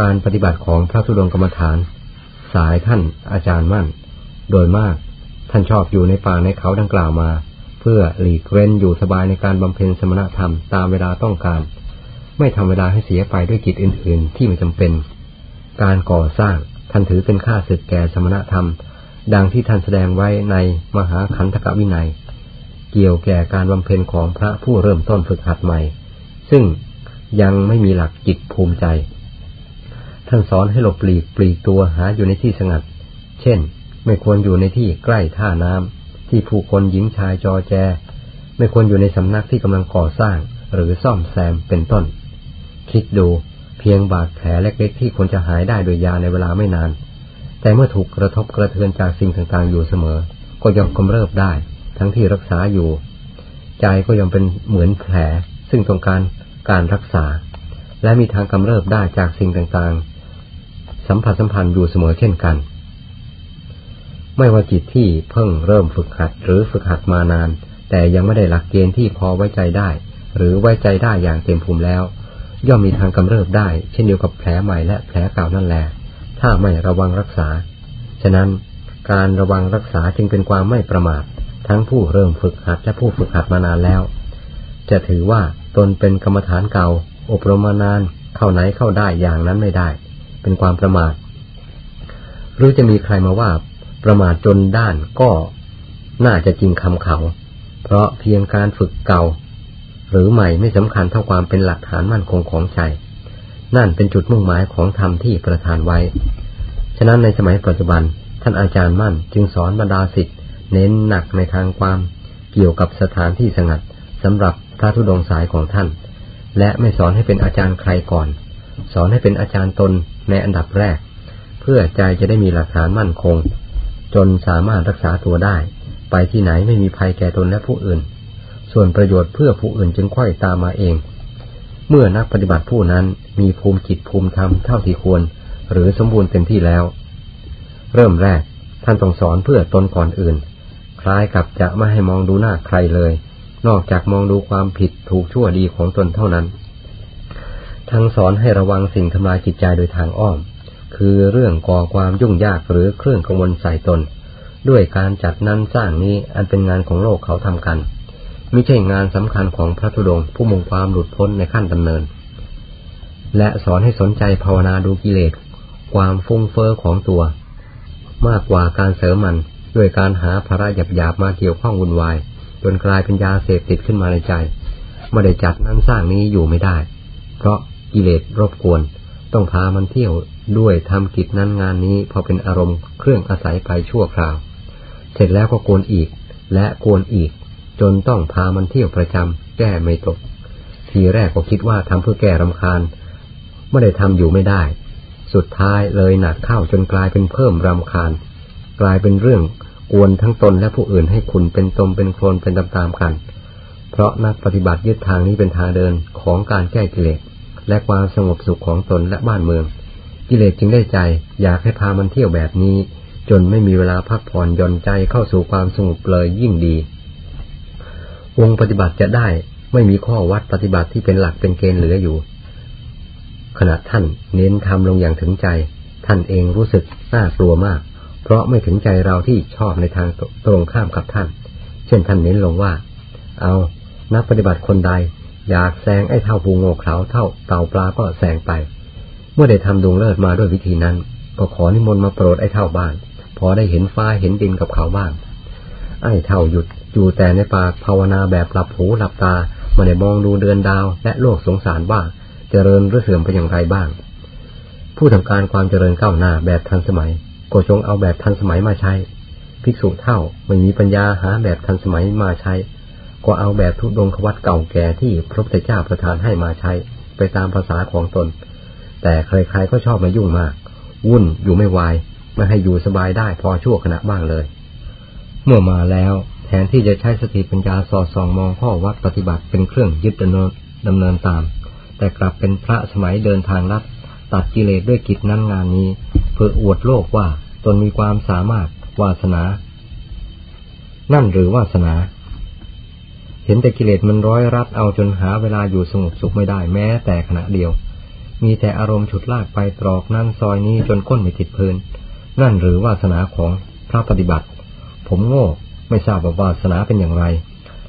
การปฏิบัติของพระธุดงกรรมฐาน สายท่านอาจารย์มั่น โดยมากท่านชอบอยู่ในป่าในเขาดังกล่าวมา เพื่อหลีกเว้นอยู่สบายในการบำเพ็ญสมณธรรมตามเวลาต้องการ ไม่ทำเวลาให้เสียไปด้วยกิจอื่น ๆ ที่ไม่จำเป็น การก่อสร้างท่านถือเป็นค่าศึกแก่สมณธรรม ดังที่ท่านแสดงไว้ในมหาขันธกวินัย เกี่ยวแก่การบำเพ็ญของพระผู้เริ่มต้นฝึกหัดใหม่ ซึ่งยังไม่มีหลักจิตภูมิใจ ท่านสอนให้หลบหลีกปลีกตัวหาอยู่ในที่สงัด เช่น ไม่ควรอยู่ในที่ใกล้ท่าน้ำที่ผู้คนหญิงชายจอแจ ไม่ควรอยู่ในสำนักที่กำลังก่อสร้างหรือซ่อมแซมเป็นต้น คิดดูเพียงบาดแผลเล็กๆที่ควรจะหายได้โดยยาในเวลาไม่นาน แต่เมื่อถูกกระทบกระเทือนจากสิ่งต่างๆ อยู่เสมอ ก็ย่อมกำเริบได้ ทั้งที่รักษาอยู่ ใจก็ย่อมเป็นเหมือนแผล ซึ่งต้องการการรักษา และมีทางกำเริบได้จากสิ่งต่างๆ สัมผัสสัมพันธ์อยู่เสมอเช่นกัน ไม่ว่าจิตที่เพิ่งเริ่มฝึกหัดหรือฝึกหัดมานาน แต่ยังไม่ได้หลักเกณฑ์ที่พอไว้ใจได้ หรือไว้ใจได้อย่างเต็มภูมิแล้ว ย่อมมีทางกำเริบได้ เช่นเดียวกับแผลใหม่และแผลเก่านั่นแหละถ้าไม่ระวังรักษา ฉะนั้นการระวังรักษาจึงเป็นความไม่ประมาท ทั้งผู้เริ่มฝึกหัดและผู้ฝึกหัดมานานแล้ว จะถือว่าตนเป็นกรรมฐานเก่า อบรมมานานเข้าไหนเข้าได้อย่างนั้นไม่ได้ เป็นความประมาทหรือจะมีใครมาว่า ประมาทจนด้านก็ น่าจะจริงคำเขา เพราะเพียงการฝึกเก่า หรือใหม่ไม่สำคัญเท่าความเป็นหลักฐานมั่นคงของใจ นั่นเป็นจุดมุ่งหมายของธรรมที่ประทานไว้ ฉะนั้นในสมัยปัจจุบัน ท่านอาจารย์มั่นจึงสอนบรรดาสิทธิ์เน้นหนักในทางความ เกี่ยวกับสถานที่สงัดสำหรับพระธุดงสายของท่าน และไม่สอนให้เป็นอาจารย์ใครก่อน สอนให้เป็นอาจารย์ตนในอันดับแรก เพื่อใจจะได้มีหลักฐานมั่นคง จนสามารถรักษาตัวได้ ไปที่ไหนไม่มีภัยแก่ตนและผู้อื่น ส่วนประโยชน์เพื่อผู้อื่นจึงค่อยตามมาเอง เมื่อนักปฏิบัติผู้นั้นมีภูมิจิตภูมิธรรมเท่าที่ควร หรือสมบูรณ์เต็มที่แล้ว เริ่มแรกท่านต้องสอนเพื่อตนก่อนอื่น คล้ายกับจะไม่ให้มองดูหน้าใครเลย นอกจากมองดูความผิดถูกชั่วดีของตนเท่านั้น ทั้งสอนให้ระวังสิ่งทำลายจิตใจโดยทางอ้อม คือเรื่องก่อความยุ่งยากหรือเครื่องกังวลใส่ตน ด้วยการจัดนั้นสร้างนี้อันเป็นงานของโลกเขาทำกัน ไม่ใช่งานสำคัญของพระธุดงผู้มุ่งความหลุดพ้นในขั้นดำเนิน และสอนให้สนใจภาวนาดูกิเลส ความฟุ้งเฟอ้อของตัว มากกว่าการเสริมมันด้วยการหาภาระหยาบๆมาเกี่ยวข้องวุ่นวาย จนกลายเป็นยาเสพติดขึ้นมาในใจไม่ได้จัดนั้นสร้างนี้อยู่ไม่ได้ เพราะกิเลสรบกวน ต้องพามันเที่ยวด้วยทำกิจนั้นงานนี้พอเป็นอารมณ์เครื่องอาศัยไปชั่วคราว เสร็จแล้วก็โกนอีกและโกนอีก จนต้องพามันเที่ยวประจำแก้ไม่ตก ทีแรกก็คิดว่าทำเพื่อแก้รำคาญ ไม่ได้ทำอยู่ไม่ได้ สุดท้ายเลยหนักเข้าจนกลายเป็นเพิ่มรำคาญ กลายเป็นเรื่องกวนทั้งตนและผู้อื่นให้คุณเป็นตมเป็นโคลนเป็นตามๆกัน เพราะนักปฏิบัติยึดทางนี้เป็นทางเดินของการแก้กิเลสและความสงบสุขของตนและบ้านเมือง กิเลสจึงได้ใจ อยากให้พามันเที่ยวแบบนี้ จนไม่มีเวลาพักผ่อนย่อนใจเข้าสู่ความสงบเลยยิ่งดี วงปฏิบัติจะได้ไม่มีข้อวัดปฏิบัติที่เป็นหลักเป็นเกณฑ์เหลืออยู่ ขณะท่านเน้นทำลงอย่างถึงใจ ท่านเองรู้สึกน่ากลัวมาก เพราะไม่ถึงใจเราที่ชอบในทางตรงข้ามกับท่าน เช่นท่านเน้นลงว่า เอานักปฏิบัติคนใด อยากแซงไอ้เท่าปูโง่เขลาเท่าเต่าปลาก็แซงไป เมื่อได้ทำดวงเลิศมาด้วยวิธีนั้น ก็ขอนิมนต์มาโปรดไอ้เท่าบ้าน พอได้เห็นฟ้าเห็นดินกับเขาบ้างไอ้เท่าหยุด อยู่แต่ในปากภาวนาแบบหลับหูหลับตามาได้มองดูเดือนดาว และโลกสงสารว่าเจริญหรือเสื่อมไปอย่างไรบ้าง ผู้ทำการความเจริญก้าวหน้าแบบทันสมัย ก็จงเอาแบบทันสมัยมาใช้ ภิกษุเท่าไม่มีปัญญาหาแบบทันสมัยมาใช้ ก็เอาแบบทุดงควัตเก่าแก่ที่พระพุทธเจ้าประทานให้มาใช้ ไปตามภาษาของตน แต่ใครๆก็ชอบมายุ่งมาก วุ่นอยู่ไม่วายไม่ให้อยู่สบายได้พอชั่วขณะบ้างเลย เมื่อมาแล้ว แทนที่จะใช้สติปัญญาสอดส่องมองข้อวัดปฏิบัติเป็นเครื่องยึดดำเนินดำเนินตาม แต่กลับเป็นพระสมัยเดินทางลัดตัดกิเลสด้วยกิจนั้นงานนี้ เพื่ออวดโลกว่าตนมีความสามารถวาสนา นั่นหรือวาสนา เห็นแต่กิเลสมันร้อยรัดเอาจนหาเวลาอยู่สงบสุขไม่ได้แม้แต่ขณะเดียว มีแต่อารมณ์ฉุดลากไปตรอกนั่นซอยนี้จนก้นไม่ติดพื้น นั่นหรือวาสนาของพระปฏิบัติ ผมโง่ ไม่ทราบว่าวาสนาเป็นอย่างไร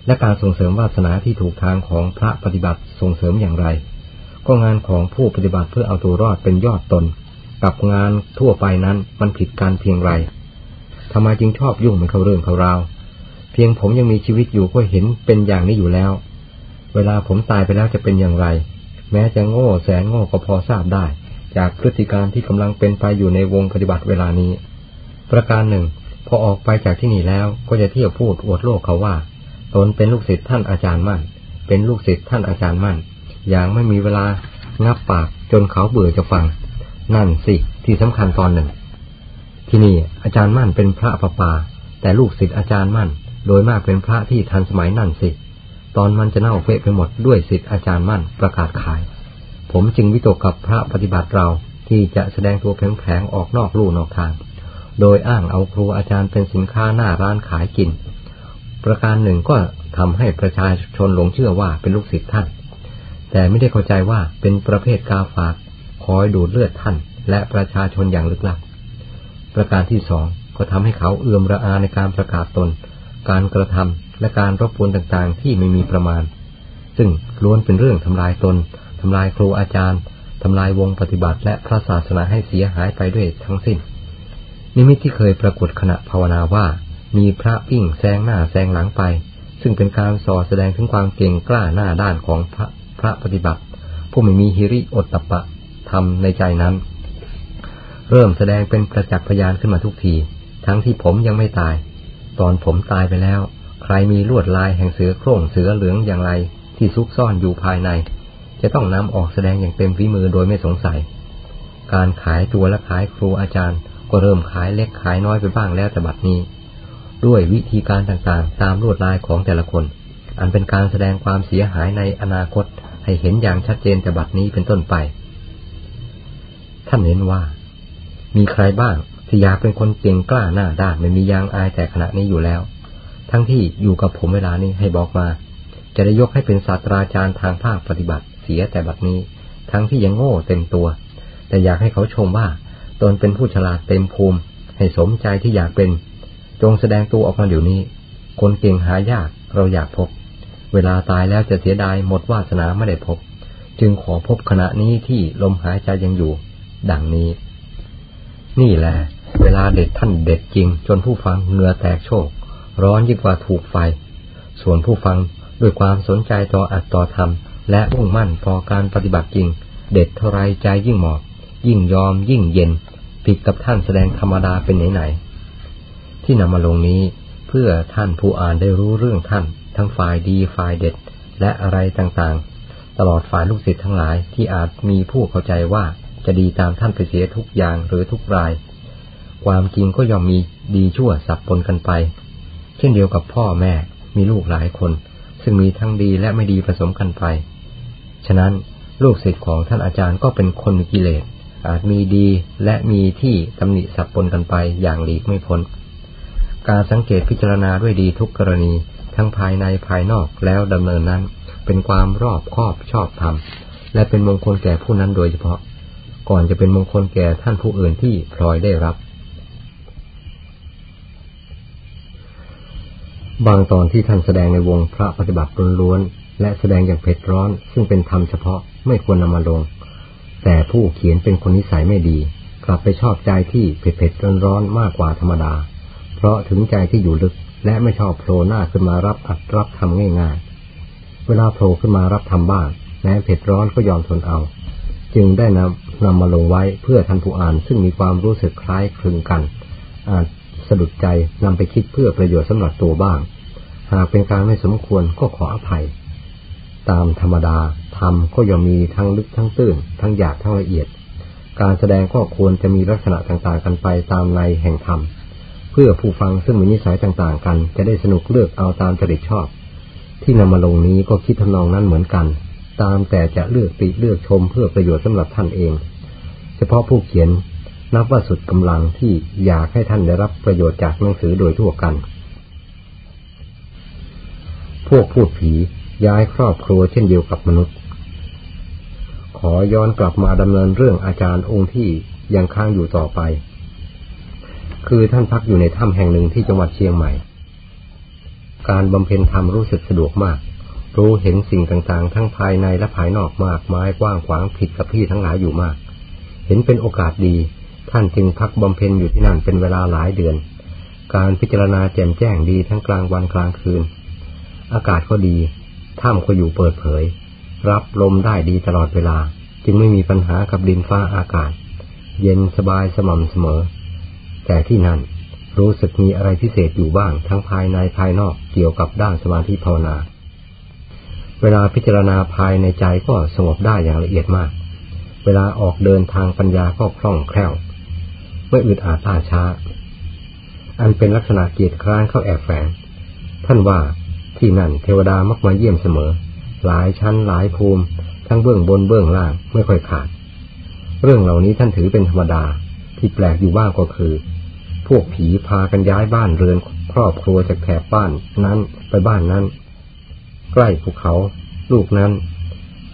และการส่งเสริมวาสนาที่ถูกทางของพระปฏิบัติส่งเสริมอย่างไร ก็งานของผู้ปฏิบัติเพื่อเอาตัวรอดเป็นยอดตน กับงานทั่วไปนั้นมันผิดการเพียงไรทำไมจึงชอบยุ่งมันเขาเรื่องเขาราว เพียงผมยังมีชีวิตอยู่ก็เห็นเป็นอย่างนี้อยู่แล้ว เวลาผมตายไปแล้วจะเป็นอย่างไร แม้จะโง่แสนโง่ก็พอทราบได้ จากพฤติการที่กำลังเป็นไปอยู่ในวงปฏิบัติเวลานี้ ประการหนึ่ง อออกไปจากที่นี่แล้วก็จะเที่ยวพูดอวดโลกเขาว่า ตนเป็นลูกศิษย์ท่านอาจารย์มั่น เป็นลูกศิษย์ท่านอาจารย์มั่น อย่างไม่มีเวลางับปากจนเขาเบื่อจะฟัง นั่นสิที่สำคัญตอนหนึ่ง ที่นี่อาจารย์มั่นเป็นพระประปา แต่ลูกศิษย์อาจารย์มั่น โดยมากเป็นพระที่ทันสมัยนั่นสิ ตอนมันจะเน่าเฟะไปหมดด้วยศิษย์อาจารย์มั่นประกาศขาย ผมจึงวิตกกับพระปฏิบัติเราที่จะแสดงตัวแผลงๆออกนอกลู่นอกทาง โดยอ้างเอาครูอาจารย์เป็นสินค้าหน้าร้านขายกิน ประการหนึ่งก็ทำให้ประชาชนหลงเชื่อว่าเป็นลูกศิษย์ท่าน แต่ไม่ได้เข้าใจว่าเป็นประเภทกาฝากคอยดูดเลือดท่าน และประชาชนอย่างลึกลับ ประการที่สองก็ทำให้เขาเอื่อมระอาในการประกาศตน การกระทำและการรบกวนต่างๆ ที่ไม่มีประมาณ ซึ่งล้วนเป็นเรื่องทำลายตนทำลายครูอาจารย์ทำลายวงปฏิบัติและพระศาสนาให้เสียหายไปด้วยทั้งสิ้น นิมิตที่เคยปรากฏขณะภาวนาว่า มีพระวิ่งแซงหน้าแซงหลังไป ซึ่งเป็นการสอแสดงถึงความเก่งกล้าหน้าด้านของพระพระปฏิบัติ ผู้ไม่มีฮิริโอตตปะทำในใจนั้น เริ่มแสดงเป็นประจักษ์พยานขึ้นมาทุกที ทั้งที่ผมยังไม่ตาย ตอนผมตายไปแล้ว ใครมีลวดลายแห่งเสือโคร่งเสือเหลืองอย่างไรที่ซุกซ่อนอยู่ภายใน จะต้องนำออกแสดงอย่างเต็มฝีมือโดยไม่สงสัย การขายตัวและขายครูอาจารย์ ก็เริ่มขายเล็กขายน้อยไปบ้างแล้วแต่บัดนี้ ด้วยวิธีการต่างๆ ตามลวดลายของแต่ละคน อันเป็นการแสดงความเสียหายในอนาคตให้เห็นอย่างชัดเจนแต่บัดนี้เป็นต้นไป ท่านเห็นว่า มีใครบ้างที่อยากเป็นคนเก่งกล้าหน้าด้านไม่มียางอายแต่ขณะนี้อยู่แล้ว ทั้งที่อยู่กับผมเวลานี้ให้บอกมา จะได้ยกให้เป็นศาสตราจารย์ทางภาคปฏิบัติเสียแต่บัดนี้ ทั้งที่ยังโง่เต็มตัว แต่อยากให้เขาชมว่า ตนเป็นผู้ฉลาดเต็มภูมิ ให้สมใจที่อยากเป็น จงแสดงตัวออกมาเดี๋ยวนี้ คนเก่งหายากเราอยากพบ เวลาตายแล้วจะเสียดายหมดวาสนาไม่ได้พบ จึงขอพบขณะนี้ที่ลมหายใจยังอยู่ ดังนี้ นี่แหละ เวลาเด็ดท่านเด็ดจริง จนผู้ฟังเหงื่อแตกโชก ร้อนยิ่งกว่าถูกไฟ ส่วนผู้ฟังด้วยความสนใจต่ออัตต่อธรรม และมุ่งมั่นต่อการปฏิบัติจริง เด็ดเท่าไรใจยิ่งหมอบยิ่งยอมยิ่งเย็น ผิดกับท่านแสดงธรรมดาเป็นไหนๆที่นำมาลงนี้เพื่อท่านผู้อ่านได้รู้เรื่องท่าน ทั้งฝ่ายดีฝ่ายเด็ด และอะไรต่างๆ ตลอดฝ่ายลูกศิษย์ทั้งหลายที่อาจมีผู้เข้าใจว่าจะดีตามท่านไปเสียทุกอย่างหรือทุกราย ความจริงก็ย่อมมีดีชั่วสับปนกันไป เช่นเดียวกับพ่อแม่มีลูกหลายคน ซึ่งมีทั้งดีและไม่ดีผสมกันไป ฉะนั้นลูกศิษย์ของท่านอาจารย์ก็เป็นคนมีกิเลส อาจมีดีและมีที่ตำหนิสับปนกันไปอย่างหลีกไม่พ้น การสังเกตพิจารณาด้วยดีทุกกรณีทั้งภายในภายนอกแล้วดำเนินนั้น เป็นความรอบคอบชอบธรรมและเป็นมงคลแก่ผู้นั้นโดยเฉพาะ ก่อนจะเป็นมงคลแก่ท่านผู้อื่นที่พลอยได้รับ บางตอนที่ท่านแสดงในวงพระปฏิบัติล้วนๆและแสดงอย่างเผ็ดร้อน ซึ่งเป็นธรรมเฉพาะไม่ควรนำมาลง แต่ผู้เขียนเป็นคนนิสัยไม่ดี กลับไปชอบใจที่เผ็ดๆร้อนๆมากกว่าธรรมดา เพราะถึงใจที่อยู่ลึกและไม่ชอบโผล่หน้าขึ้นมารับอัดรับทำง่ายๆ เวลาโผล่ขึ้นมารับทำบ้างแม้เผ็ดร้อนก็ยอมทนเอา จึงได้นำนำมาลงไว้เพื่อท่านผู้อ่านซึ่งมีความรู้สึกคล้ายคลึงกัน อาจสะดุดใจนำไปคิดเพื่อประโยชน์สำหรับตัวบ้าง หากเป็นการไม่สมควรก็ขออภัย ตามธรรมดา ธรรมก็ย่อมมีทั้งลึกทั้งตื้น ทั้งหยาบทั้งละเอียด การแสดงก็ควรจะมีลักษณะต่างๆ กันไปตามในแห่งธรรม เพื่อผู้ฟังซึ่งมีนิสัยต่างๆ กัน จะได้สนุกเลือกเอาตามจริตชอบ ที่นำมาลงนี้ก็คิดทำนองนั้นเหมือนกัน ตามแต่จะเลือกติเลือกชมเพื่อประโยชน์สำหรับท่านเอง เฉพาะผู้เขียนนับว่าสุดกำลังที่อยากให้ท่านได้รับประโยชน์จากหนังสือโดยทั่วกัน พวกพูดผีย้ายครอบครัวเช่นเดียวกับมนุษย์ ขอย้อนกลับมาดำเนินเรื่องอาจารย์องค์ที่ยังค้างอยู่ต่อไป คือท่านพักอยู่ในถ้ำแห่งหนึ่งที่จังหวัดเชียงใหม่ การบำเพ็ญธรรมรู้สึกสะดวกมาก รู้เห็นสิ่งต่างๆ ทั้งภายในและภายนอกมากไม้กว้างขวางผิดกับพี่ทั้งหลายอยู่มาก เห็นเป็นโอกาสดี ท่านจึงพักบำเพ็ญอยู่ที่นั่นเป็นเวลาหลายเดือน การพิจารณาแจ่มแจ้งดีทั้งกลางวันกลางคืน อากาศก็ดีถ้ำก็อยู่เปิดเผย รับลมได้ดีตลอดเวลา จึงไม่มีปัญหากับดินฟ้าอากาศ เย็นสบายสม่ำเสมอ แต่ที่นั่นรู้สึกมีอะไรพิเศษอยู่บ้างทั้งภายในภายนอกเกี่ยวกับด้านสมาธิภาวนา เวลาพิจารณาภายในใจก็สงบได้อย่างละเอียดมาก เวลาออกเดินทางปัญญาก็คล่องแคล่วไม่อึดอาดล่าช้า อันเป็นลักษณะเกียรติคร้านเข้าแอบแฝง ท่านว่าที่นั่นเทวดามักมาเยี่ยมเสมอ หลายชั้นหลายภูมิ ทั้งเบื้องบนเบื้องล่างไม่ค่อยขาด เรื่องเหล่านี้ท่านถือเป็นธรรมดาที่แปลกอยู่บ้างก็คือ พวกผีพากันย้ายบ้านเรือนครอบครัวจากแถบบ้านนั้นไปบ้านนั้น ใกล้ภูเขา ลูกนั้น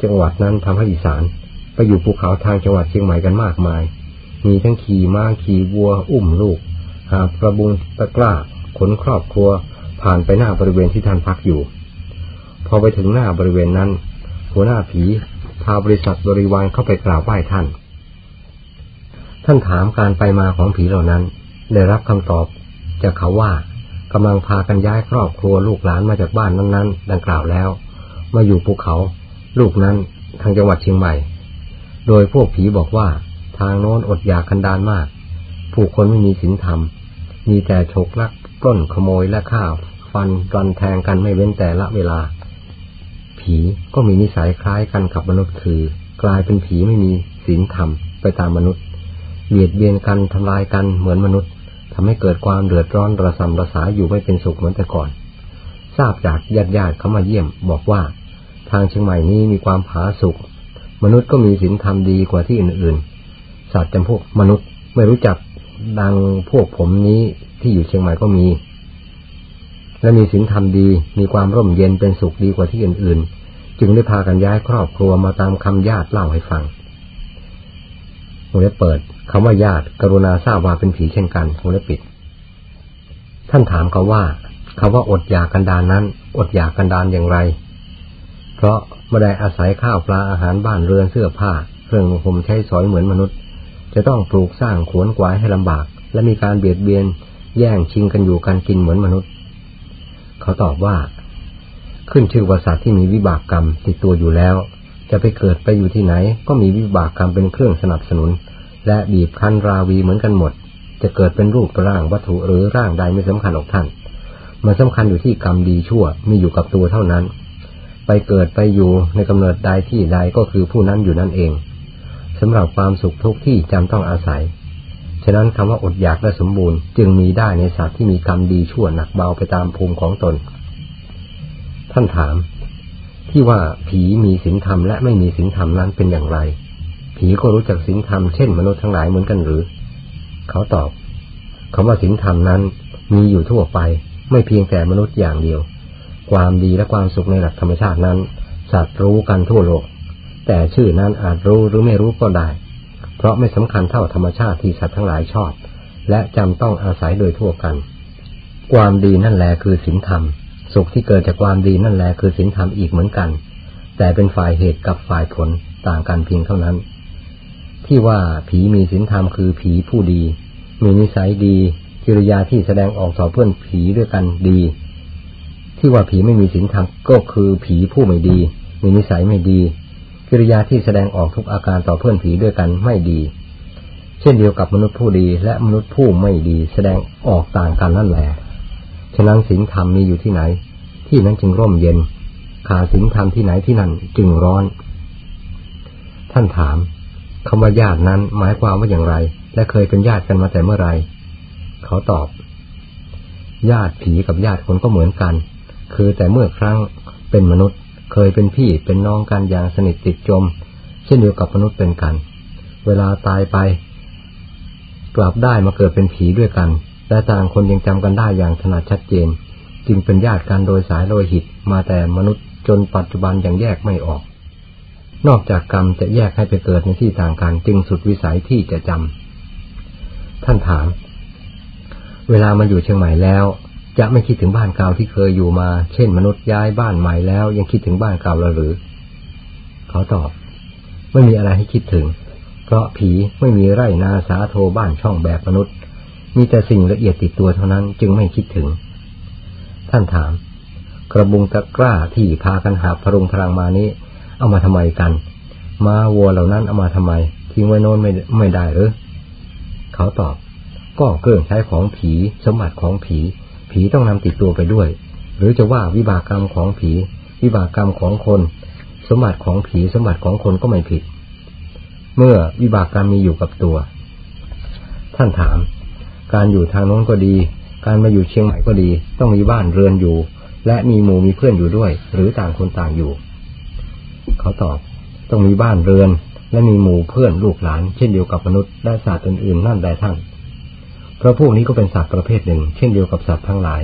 จังหวัดนั้นทำให้อีสานไปอยู่ภูเขาทางจังหวัดเชียงใหม่กันมากมาย มีทั้งขี่ม้าขี่วัว อุ้มลูก หาประบุงตะกร้าขนครอบครัวผ่านไปหน้าบริเวณที่ท่านพักอยู่ พอไปถึงหน้าบริเวณนั้น หัวหน้าผีพาบริษัทบริวารเข้าไปกราบไหว้ท่าน ท่านถามการไปมาของผีเหล่านั้น ได้รับคำตอบจากเขาว่ากำลังพากันย้ายครอบครัวลูกหลานมาจากบ้านนั้นๆ ดังกล่าวแล้ว มาอยู่ภูเขา ลูกนั้นทางจังหวัดเชียงใหม่ โดยพวกผีบอกว่าทางโน้นอดอยากคันดานมาก ผู้คนไม่มีศีลธรรม มีแต่ฉกลักปล้นขโมยและฆ่า ฟันรันแทงกันไม่เว้นแต่ละเวลา ผีก็มีนิสัยคล้ายกันกับมนุษย์คือ กลายเป็นผีไม่มีศีลธรรมไปตามมนุษย์ เบียดเบียนกันทำลายกันเหมือนมนุษย์ทำให้เกิดความเดือดร้อนระสำระสาอยู่ไม่เป็นสุขเหมือนแต่ก่อน ทราบจากญาติญาติเขามาเยี่ยม บอกว่า ทางเชียงใหม่นี้มีความผาสุกมนุษย์ก็มีศีลธรรมดีกว่าที่อื่นๆ สัตว์จำพวกมนุษย์ไม่รู้จักดังพวกผมนี้ที่อยู่เชียงใหม่ก็มี และมีศีลธรรมดี มีความร่มเย็นเป็นสุขดีกว่าที่อื่นๆ จึงได้พากันย้ายครอบครัวมาตามคำญาติเล่าให้ฟังหัวเล็บเปิดคำว่าญาติ กรุณาทราบว่าเป็นผีเช่นกันหัวเล็บปิด ท่านถามเขาว่าคาว่าอดอยากกันดานนั้น อดอยากกันดานอย่างไร เพราะไม่ได้อาศัยข้าวปลาอาหารบ้านเรือนเสื้อผ้า เครื่องห่มใช้สอยเหมือนมนุษย์ จะต้องปลูกสร้างขวนกวายให้ลำบาก และมีการเบียดเบียน แย่งชิงกันอยู่การกินเหมือนมนุษย์ เขาตอบว่า ขึ้นชื่อว่าสัตว์ที่มีวิบากกรรมติดตัวอยู่แล้ว จะไปเกิดไปอยู่ที่ไหน ก็มีวิบากกรรมเป็นเครื่องสนับสนุน และบีบคั้นราวีเหมือนกันหมด จะเกิดเป็นรูปร่างวัตถุหรือร่างใดไม่สำคัญออกท่านมันสำคัญอยู่ที่กรรมดีชั่วมีอยู่กับตัวเท่านั้น ไปเกิดไปอยู่ในกำเนิดใดที่ใดก็คือผู้นั้นอยู่นั่นเองสำหรับความสุขทุกที่จำต้องอาศัย ฉะนั้นคำว่าอดอยากและสมบูรณ์ จึงมีได้ในสัตว์ที่มีกรรมดีชั่วหนักเบาไปตามภูมิของตน ท่านถาม ที่ว่าผีมีศีลธรรมและไม่มีศีลธรรมนั้นเป็นอย่างไร ผีก็รู้จักศีลธรรมเช่นมนุษย์ทั้งหลายเหมือนกันหรือ เขาตอบคำว่าศีลธรรมนั้นมีอยู่ทั่วไป ไม่เพียงแต่มนุษย์อย่างเดียว ความดีและความสุขในหลักธรรมชาตินั้นสัตว์รู้กันทั่วโลก แต่ชื่อนั้นอาจรู้หรือไม่รู้ก็ได้ เพราะไม่สำคัญเท่าธรรมชาติที่สัตว์ทั้งหลายชอบ และจำต้องอาศัยโดยทั่วกัน ความดีนั่นแหละคือศีลธรรม สุขที่เกิดจากความดีนั่นแหละคือศีลธรรมอีกเหมือนกัน แต่เป็นฝ่ายเหตุกับฝ่ายผลต่างกันเพียงเท่านั้น ที่ว่าผีมีศีลธรรมคือผีผู้ดี มีนิสัยดีกิริยาที่แสดงออกต่อเพื่อนผีด้วยกันดี ที่ว่าผีไม่มีศีลธรรมก็คือผีผู้ไม่ดี มีนิสัยไม่ดี กิริยาที่แสดงออกทุกอาการต่อเพื่อนผีด้วยกันไม่ดี เช่นเดียวกับมนุษย์ผู้ดีและมนุษย์ผู้ไม่ดีแสดงออกต่างกันนั่นแหละ ฉะนั้นศีลธรรมมีอยู่ที่ไหน ที่นั้นจึงร่มเย็น ขาศีลธรรมที่ไหนที่นั่นจึงร้อน ท่านถามคำว่าญาตินั้นหมายความว่าอย่างไร และเคยเป็นญาติกันมาแต่เมื่อไรเขาตอบ ญาติผีกับญาติคนก็เหมือนกัน คือแต่เมื่อครั้งเป็นมนุษย์ เคยเป็นพี่เป็นน้องกันอย่างสนิทติดจม เช่นเดียวกับมนุษย์เป็นกัน เวลาตายไป กลับได้มาเกิดเป็นผีด้วยกัน และต่างคนยังจำกันได้อย่างถนัดชัดเจน จึงเป็นญาติกันโดยสายโลหิตมาแต่มนุษย์จนปัจจุบันยังแยกไม่ออก นอกจากกรรมจะแยกให้ไปเกิดในที่ต่างกันจึงสุดวิสัยที่จะจำท่านถาม เวลามาอยู่เชียงใหม่แล้ว จะไม่คิดถึงบ้านเก่าที่เคยอยู่มา เช่น มนุษย์ย้ายบ้านใหม่แล้ว ยังคิดถึงบ้านเก่าหรือ เขาตอบ ไม่มีอะไรให้คิดถึง เพราะผีไม่มีไร่นาสาโทบ้านช่องแบบมนุษย์ มีแต่สิ่งละเอียดติดตัวเท่านั้นจึงไม่คิดถึง ท่านถาม กระบุงตะกร้าที่พากันหาพรุงพลังมานี้ เอามาทำไมกัน มาวัวเหล่านั้นเอามาทำไม ทิ้งไว้โน้นไม่ไม่ได้หรือ เขาตอบ ก็เครื่องใช้ของผีสมบัติของผี ผีต้องนำติดตัวไปด้วย หรือจะว่าวิบากกรรมของผี วิบากกรรมของคน สมบัติของผีสมบัติของคนก็ไม่ผิด เมื่อวิบากกรรมมีอยู่กับตัว ท่านถาม การอยู่ทางโน้นก็ดี การมาอยู่เชียงใหม่ก็ดี ต้องมีบ้านเรือนอยู่ และมีหมู่มีเพื่อนอยู่ด้วย หรือต่างคนต่างอยู่ เขาตอบต้องมีบ้านเรือน และมีหมู่เพื่อนลูกหลาน เช่นเดียวกับมนุษย์และสัตว์อื่นๆนั่นแหละท่านเพราะพวกนี้ก็เป็นสัตว์ประเภทหนึ่ง เช่นเดียวกับสัตว์ทั้งหลาย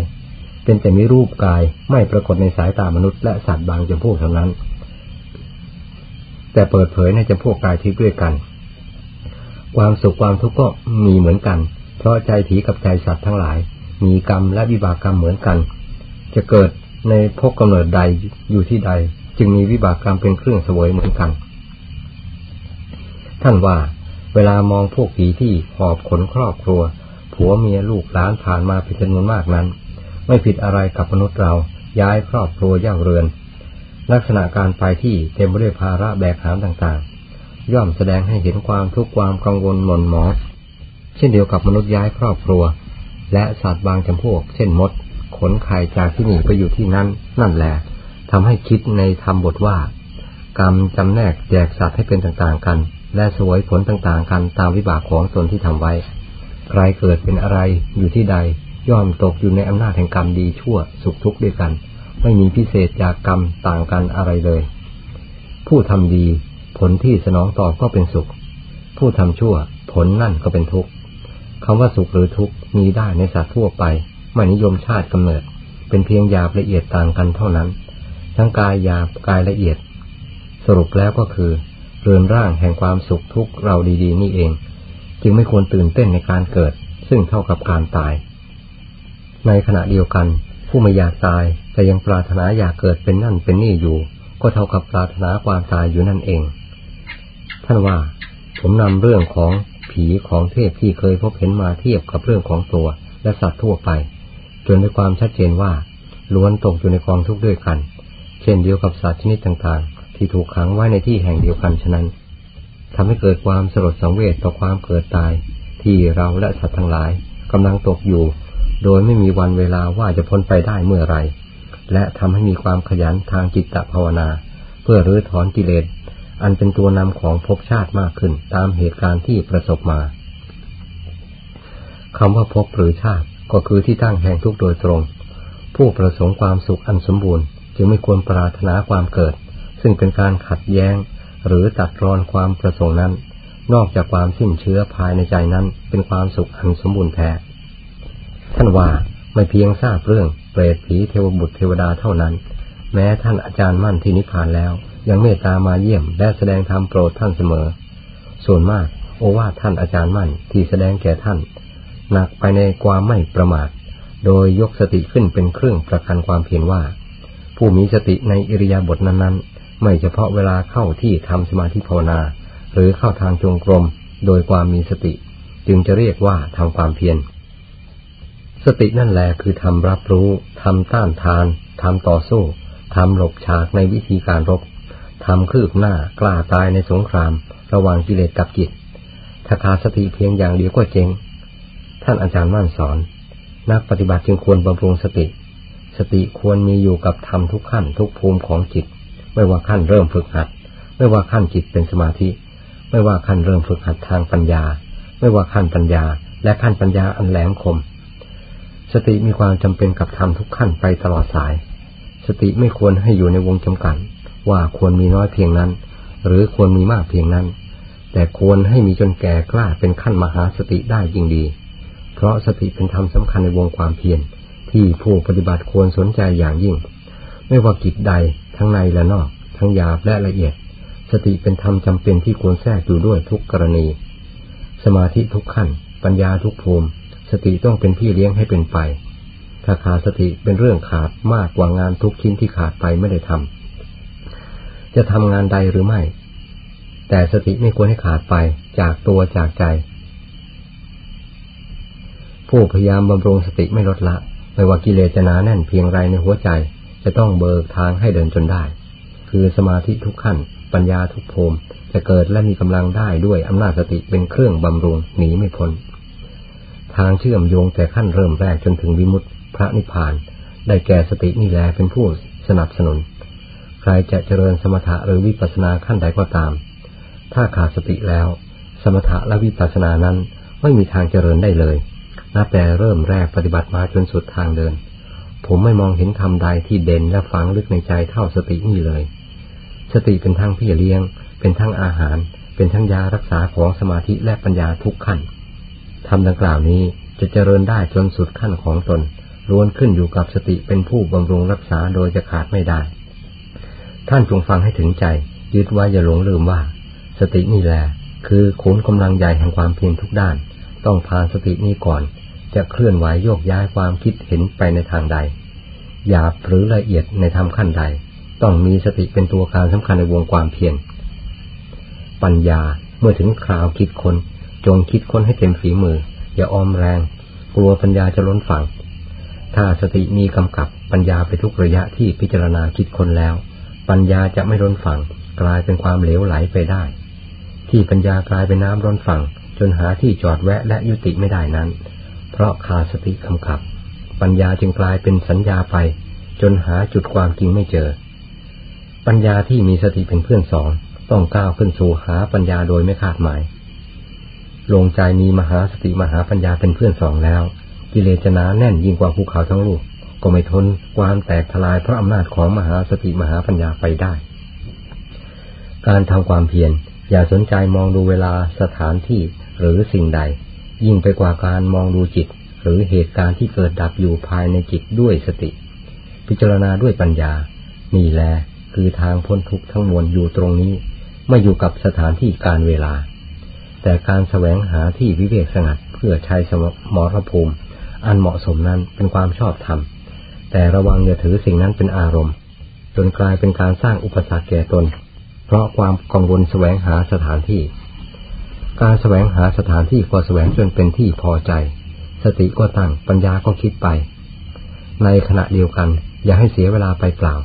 เป็นแต่มีรูปกายไม่ปรากฏในสายตามนุษย์และสัตว์บางจำพวกเท่านั้น แต่เปิดเผยในจำพวกกายทิพย์ด้วยกัน ความสุขความทุกข์ก็มีเหมือนกัน เพราะใจผีกับใจสัตว์ทั้งหลาย มีกรรมและวิบากกรรมเหมือนกัน จะเกิดในภพกำเนิดใดอยู่ที่ใด จึงมีวิบากกรรมเป็นเครื่องสวยเหมือนกัน ท่านว่า เวลามองพวกผีที่หอบขนครอบครัว ผัวเมียลูกหลานผ่านมาเป็นจำนวนมากนั้น ไม่ผิดอะไรกับมนุษย์เราย้ายครอบครัวย่างเรือน ลักษณะการไปที่เต็มไปด้วยภาระแบกหามต่างๆ ย่อมแสดงให้เห็นความทุกข์ความกังวลหม่นหมอง เช่นเดียวกับมนุษย์ย้ายครอบครัว และสัตว์บางจำพวก เช่นมด ขนไข่จากที่นี่ไปอยู่ที่นั่น นั่นแหละทำให้คิดในธรรมบทว่า กรรมจำแนกแจกสัตว์ให้เป็นต่างๆกัน และสวยผลต่างๆกันตามวิบากของตนที่ทำไว้ ใครเกิดเป็นอะไรอยู่ที่ใด ย่อมตกอยู่ในอำนาจแห่งกรรมดีชั่วสุขทุกข์ด้วยกัน ไม่มีพิเศษจากกรรมต่างกันอะไรเลย ผู้ทำดี ผลที่สนองตอบก็เป็นสุข ผู้ทำชั่ว ผลนั่นก็เป็นทุกข์ คำว่าสุขหรือทุกข์มีได้ในสัตว์ทั่วไปไม่นิยมชาติกำเนิด เป็นเพียงหยาบละเอียดต่างกันเท่านั้น ทั้งกายหยาบกายละเอียด สรุปแล้วก็คือเรือนร่างแห่งความสุขทุกข์เราดีๆ นี่เอง จึงไม่ควรตื่นเต้นในการเกิด ซึ่งเท่ากับการตาย ในขณะเดียวกัน ผู้ไม่อยากตายแต่ยังปรารถนาอยากเกิดเป็นนั่นเป็นนี่อยู่ ก็เท่ากับปรารถนาความตายอยู่นั่นเอง ท่านว่า ผมนำเรื่องของ ผีของเทพที่เคยพบเห็นมาเทียบกับเรื่องของตัว และสัตว์ทั่วไป จนได้ความชัดเจนว่าล้วนตกอยู่ในกองทุกข์ด้วยกัน เช่นเดียวกับสัตว์ชนิดต่างๆ ที่ถูกขังไว้ในที่แห่งเดียวกันฉะนั้นทำให้เกิดความสลดสังเวชต่อความเกิดตาย ที่เราและสัตว์ทั้งหลายกำลังตกอยู่ โดยไม่มีวันเวลาว่าจะพ้นไปได้เมื่อไรและทำให้มีความขยันทางจิตตภาวนา เพื่อรื้อถอนกิเลส อันเป็นตัวนำของภพชาติมากขึ้น ตามเหตุการณ์ที่ประสบมาคำว่าภพหรือชาติก็คือที่ตั้งแห่งทุกโดยตรง ผู้ประสงค์ความสุขอันสมบูรณ์ จึงไม่ควรปรารถนาความเกิด ซึ่งเป็นการขัดแย้ง หรือตัดรอนความประสงค์นั้น นอกจากความสิ้นเชื้อภายในใจนั้น เป็นความสุขอันสมบูรณ์แท้ท่านว่าไม่เพียงทราบเรื่องเปรตผีเทวบุตรเทวดาเท่านั้น แม้ท่านอาจารย์มั่นที่นิพพานแล้ว ยังเมตตามาเยี่ยม และแสดงธรรมโปรดท่านเสมอ ส่วนมากโอวาทท่านอาจารย์มั่นที่แสดงแก่ท่าน หนักไปในความไม่ประมาท โดยยกสติขึ้นเป็นเครื่องประกันความเพียรว่า ผู้มีสติในอิริยาบถนั้นๆ ไม่เฉพาะเวลาเข้าที่ทำสมาธิภาวนา หรือเข้าทางจงกรม โดยความมีสติ จึงจะเรียกว่าทำความเพียรสตินั่นแหละคือทำรับรู้ทำต้านทานทำต่อสู้ทำหลบฉากในวิธีการรบ ทำคืบหน้ากล้าตายในสงคราม ระหว่างกิเลสกับจิต ถ้าขาดสติเพียงอย่างเดียวก็เจ๊ง ท่านอาจารย์มั่นสอน นักปฏิบัติจึงควรบำรุงสติ สติควรมีอยู่กับธรรมทุกขั้นทุกภูมิของจิต ไม่ว่าขั้นเริ่มฝึกหัด ไม่ว่าขั้นจิตเป็นสมาธิ ไม่ว่าขั้นเริ่มฝึกหัดทางปัญญา ไม่ว่าขั้นปัญญา และขั้นปัญญาอันแหลมคม สติมีความจำเป็นกับธรรมทุกขั้นไปตลอดสาย สติไม่ควรให้อยู่ในวงจำกัด ว่าควรมีน้อยเพียงนั้น หรือควรมีมากเพียงนั้น แต่ควรให้มีจนแก่กล้าเป็นขั้นมหาสติได้ยิ่งดี เพราะสติเป็นธรรมสำคัญในวงความเพียรที่ผู้ปฏิบัติควรสนใจอย่างยิ่ง ไม่ว่ากิจใดทั้งในและนอก ทั้งหยาบและละเอียด สติเป็นธรรมจำเป็นที่ควรแทรกอยู่ด้วยทุกกรณี สมาธิทุกขั้น ปัญญาทุกภูมิ สติต้องเป็นพี่เลี้ยงให้เป็นไปถ้าขาดสติเป็นเรื่องขาดมากกว่างานทุกชิ้นที่ขาดไปไม่ได้ทำ จะทำงานใดหรือไม่ แต่สติไม่ควรให้ขาดไปจากตัวจากใจ ผู้พยายามบำรุงสติไม่ลดละ ไม่ว่ากิเลสจะหนาแน่นเพียงไรในหัวใจ จะต้องเบิกทางให้เดินจนได้ คือสมาธิทุกขั้น ปัญญาทุกภูมิจะเกิดและมีกำลังได้ด้วยอำนาจสติเป็นเครื่องบำรุงหนีไม่พ้นทางเชื่อมโยงแต่ขั้นเริ่มแรกจนถึงวิมุตติพระนิพพาน ได้แก่สตินี่แลเป็นผู้สนับสนุน ใครจะเจริญสมถะหรือวิปัสสนาขั้นใดก็ตาม ถ้าขาดสติแล้ว สมถะและวิปัสสนานั้นไม่มีทางเจริญได้เลยนับแต่เริ่มแรกปฏิบัติมาจนสุดทางเดิน ผมไม่มองเห็นธรรมใดที่เด่นและฝังลึกในใจเท่าสตินี่เลย สติเป็นทั้งพี่เลี้ยง เป็นทั้งอาหาร เป็นทั้งยารักษาของสมาธิและปัญญาทุกขั้นธรรมดังกล่าวนี้จะเจริญได้จนสุดขั้นของตนล้วนขึ้นอยู่กับสติเป็นผู้บำรุงรักษาโดยจะขาดไม่ได้ ท่านจงฟังให้ถึงใจยึดไว้อย่าหลงลืมว่า สตินี่แหละคือขุนกำลังใหญ่แห่งความเพียรทุกด้าน ต้องผ่านสตินี้ก่อน จะเคลื่อนไหวโยกย้ายความคิดเห็นไปในทางใดหยาบหรือละเอียดในธรรมขั้นใด ต้องมีสติเป็นตัวการสำคัญในวงความเพียรปัญญาเมื่อถึงคราวคิดคนจงคิดค้นให้เต็มฝีมือ อย่าออมแรง กลัวปัญญาจะล้นฝั่ง ถ้าสติมีกำกับปัญญาไปทุกระยะที่พิจารณาคิดคนแล้ว ปัญญาจะไม่ล้นฝั่งกลายเป็นความเหลวไหลไปได้ ที่ปัญญากลายเป็นน้ำล้นฝั่ง จนหาที่จอดแวะและยุติไม่ได้นั้น เพราะขาดสติกำกับ ปัญญาจึงกลายเป็นสัญญาไป จนหาจุดความจริงไม่เจอ ปัญญาที่มีสติเป็นเพื่อนสองต้องก้าวขึ้นสู่หาปัญญาโดยไม่คาดหมายลงใจมีมหาสติมหาปัญญาเป็นเพื่อนสองแล้ว กิเลสนาแน่นยิ่งกว่าภูเขาทั้งลูก ก็ไม่ทนความแตกทลายเพราะอำนาจของมหาสติมหาปัญญาไปได้ การทำความเพียรอย่าสนใจมองดูเวลาสถานที่หรือสิ่งใด ยิ่งไปกว่าการมองดูจิต หรือเหตุการณ์ที่เกิดดับอยู่ภายในจิตด้วยสติ พิจารณาด้วยปัญญานี่แหละคือทางพ้นทุกข์ทั้งมวลอยู่ตรงนี้ ไม่อยู่กับสถานที่การเวลา แต่การแสวงหาที่วิเวกสงัดเพื่อใช้สมรภูมิ อันเหมาะสมนั้นเป็นความชอบธรรม แต่ระวังอย่าถือสิ่งนั้นเป็นอารมณ์ จนกลายเป็นการสร้างอุปสรรคแก่ตน เพราะความกังวลแสวงหาสถานที่ การแสวงหาสถานที่ก็แสวงจนเป็นที่พอใจ สติก็ตั้งปัญญาก็คิดไป ในขณะเดียวกัน อย่าให้เสียเวลาไปเปล่า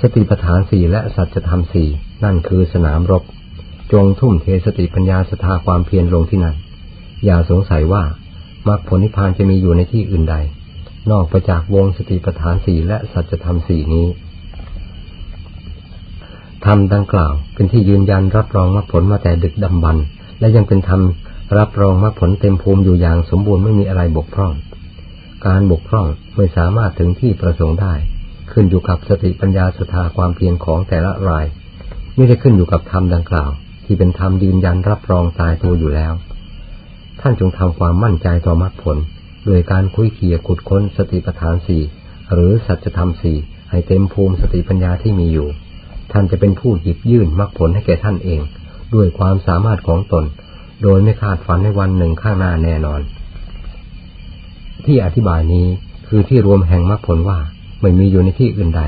สติปัฏฐานสี่และสัจธรรมสี่นั่นคือสนามรบ จงทุ่มเทสติปัญญาสถาความเพียรลงที่นั่นอย่าสงสัยว่ามรรคผลนิพพานจะมีอยู่ในที่อื่นใด นอกไปจากวงสติปัฏฐานสี่และสัจธรรมสี่นี้ธรรมดังกล่าวเป็นที่ยืนยันรับรองมรรคผลมาแต่ดึกดำบรรและยังเป็นธรรมรับรองมรรคผลเต็มภูมิอยู่อย่างสมบูรณ์ไม่มีอะไรบกพร่อง การบกพร่องไม่สามารถถึงที่ประสงค์ได้ ขึ้นอยู่กับสติปัญญาสถาความเพียรของแต่ละราย ไม่ได้ขึ้นอยู่กับธรรมดังกล่าว ที่เป็นธรรมยืนยันรับรองตายตัวอยู่แล้ว ท่านจงทำความมั่นใจต่อมรรคผล โดยการคุยเคียขุดค้นสติปัฏฐานสี่หรือสัจธรรมสี่ให้เต็มภูมิสติปัญญาที่มีอยู่ ท่านจะเป็นผู้หยิบยื่นมรรคผลให้แก่ท่านเอง ด้วยความสามารถของตน โดยไม่คาดฝันในวันหนึ่งข้างหน้าแน่นอน ที่อธิบายนี้คือที่รวมแห่งมรรคผลว่าไม่มีอยู่ในที่อื่นใด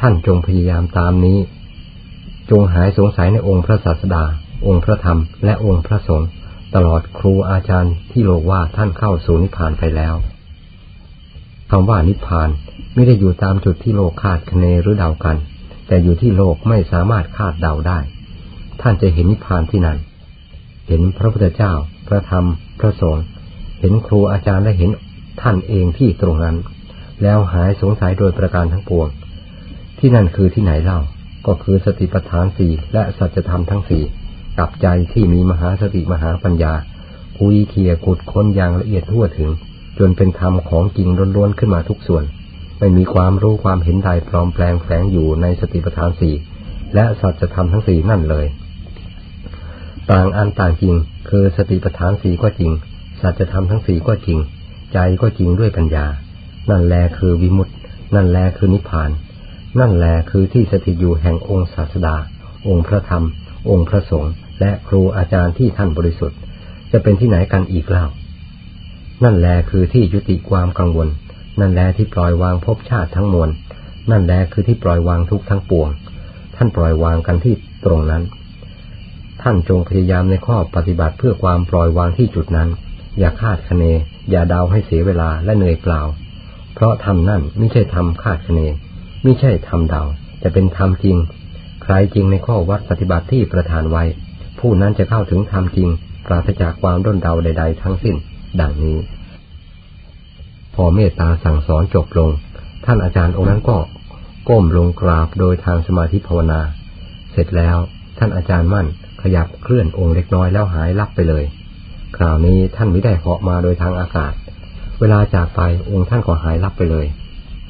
ท่านจงพยายามตามนี้ จงหายสงสัยในองค์พระศาสดา องค์พระธรรม และองค์พระสงฆ์ ตลอดครูอาจารย์ที่โลกว่าท่านเข้าสู่นิพพานไปแล้วคำว่านิพพานไม่ได้อยู่ตามจุดที่โลกคาดคะเนหรือเดากัน แต่อยู่ที่โลกไม่สามารถคาดเดาได้ ท่านจะเห็นนิพพานที่นั่น เห็นพระพุทธเจ้า พระธรรม พระสงฆ์เห็นครูอาจารย์และเห็นท่านเองที่ตรงนั้น แล้วหายสงสัยโดยประการทั้งปวง ที่นั่นคือที่ไหนเล่าก็คือสติปัฏฐานสี่และสัจธรรมทั้งสี่ กับใจที่มีมหาสติมหาปัญญาคุยเคียกุดค้นอย่างละเอียดทั่วถึง จนเป็นธรรมของจริงล้วนๆขึ้นมาทุกส่วน ไม่มีความรู้ความเห็นใดปลอมแปลงแฝงอยู่ในสติปัฏฐานสี่และสัจธรรมทั้งสี่นั่นเลย ต่างอันต่างจริง คือสติปัฏฐานสี่ก็จริง สัจธรรมทั้งสี่ก็จริง ใจก็จริงด้วยปัญญา นั่นแลคือวิมุตติ นั่นแลคือนิพพาน นั่นแลคือที่สถิตอยู่แห่งองค์ศาสดา องค์พระธรรม องค์พระสงฆ์ และครูอาจารย์ที่ท่านบริสุทธิ์ จะเป็นที่ไหนกันอีกเล่า นั่นแลคือที่ยุติความกังวล นั่นแลที่ปล่อยวางภพชาติทั้งมวล นั่นแลคือที่ปล่อยวางทุกทั้งปวง ท่านปล่อยวางกันที่ตรงนั้น ท่านจงพยายามในข้อปฏิบัติเพื่อความปล่อยวางที่จุดนั้น อย่าคาดคะเน อย่าเดาให้เสียเวลาและเหนื่อยเปล่า เพราะทำนั่นไม่ใช่ทำคาดคะเนไม่ใช่ทำเดาจะเป็นธรรมจริง ใครจริงในข้อวัดปฏิบัติที่ประทานไว้ ผู้นั้นจะเข้าถึงธรรมจริง ปราศจากความด้นเดาใด ๆ ทั้งสิ้น ดังนี้ พอเมตตาสั่งสอนจบลง ท่านอาจารย์องค์นั้นก็ก้มลงกราบโดยทางสมาธิภาวนา เสร็จแล้วท่านอาจารย์มั่นขยับเคลื่อนองค์เล็กน้อยแล้วหายลับไปเลย คราวนี้ท่านไม่ได้เหาะมาโดยทางอากาศ เวลาจากไปองค์ท่านก็หายลับไปเลย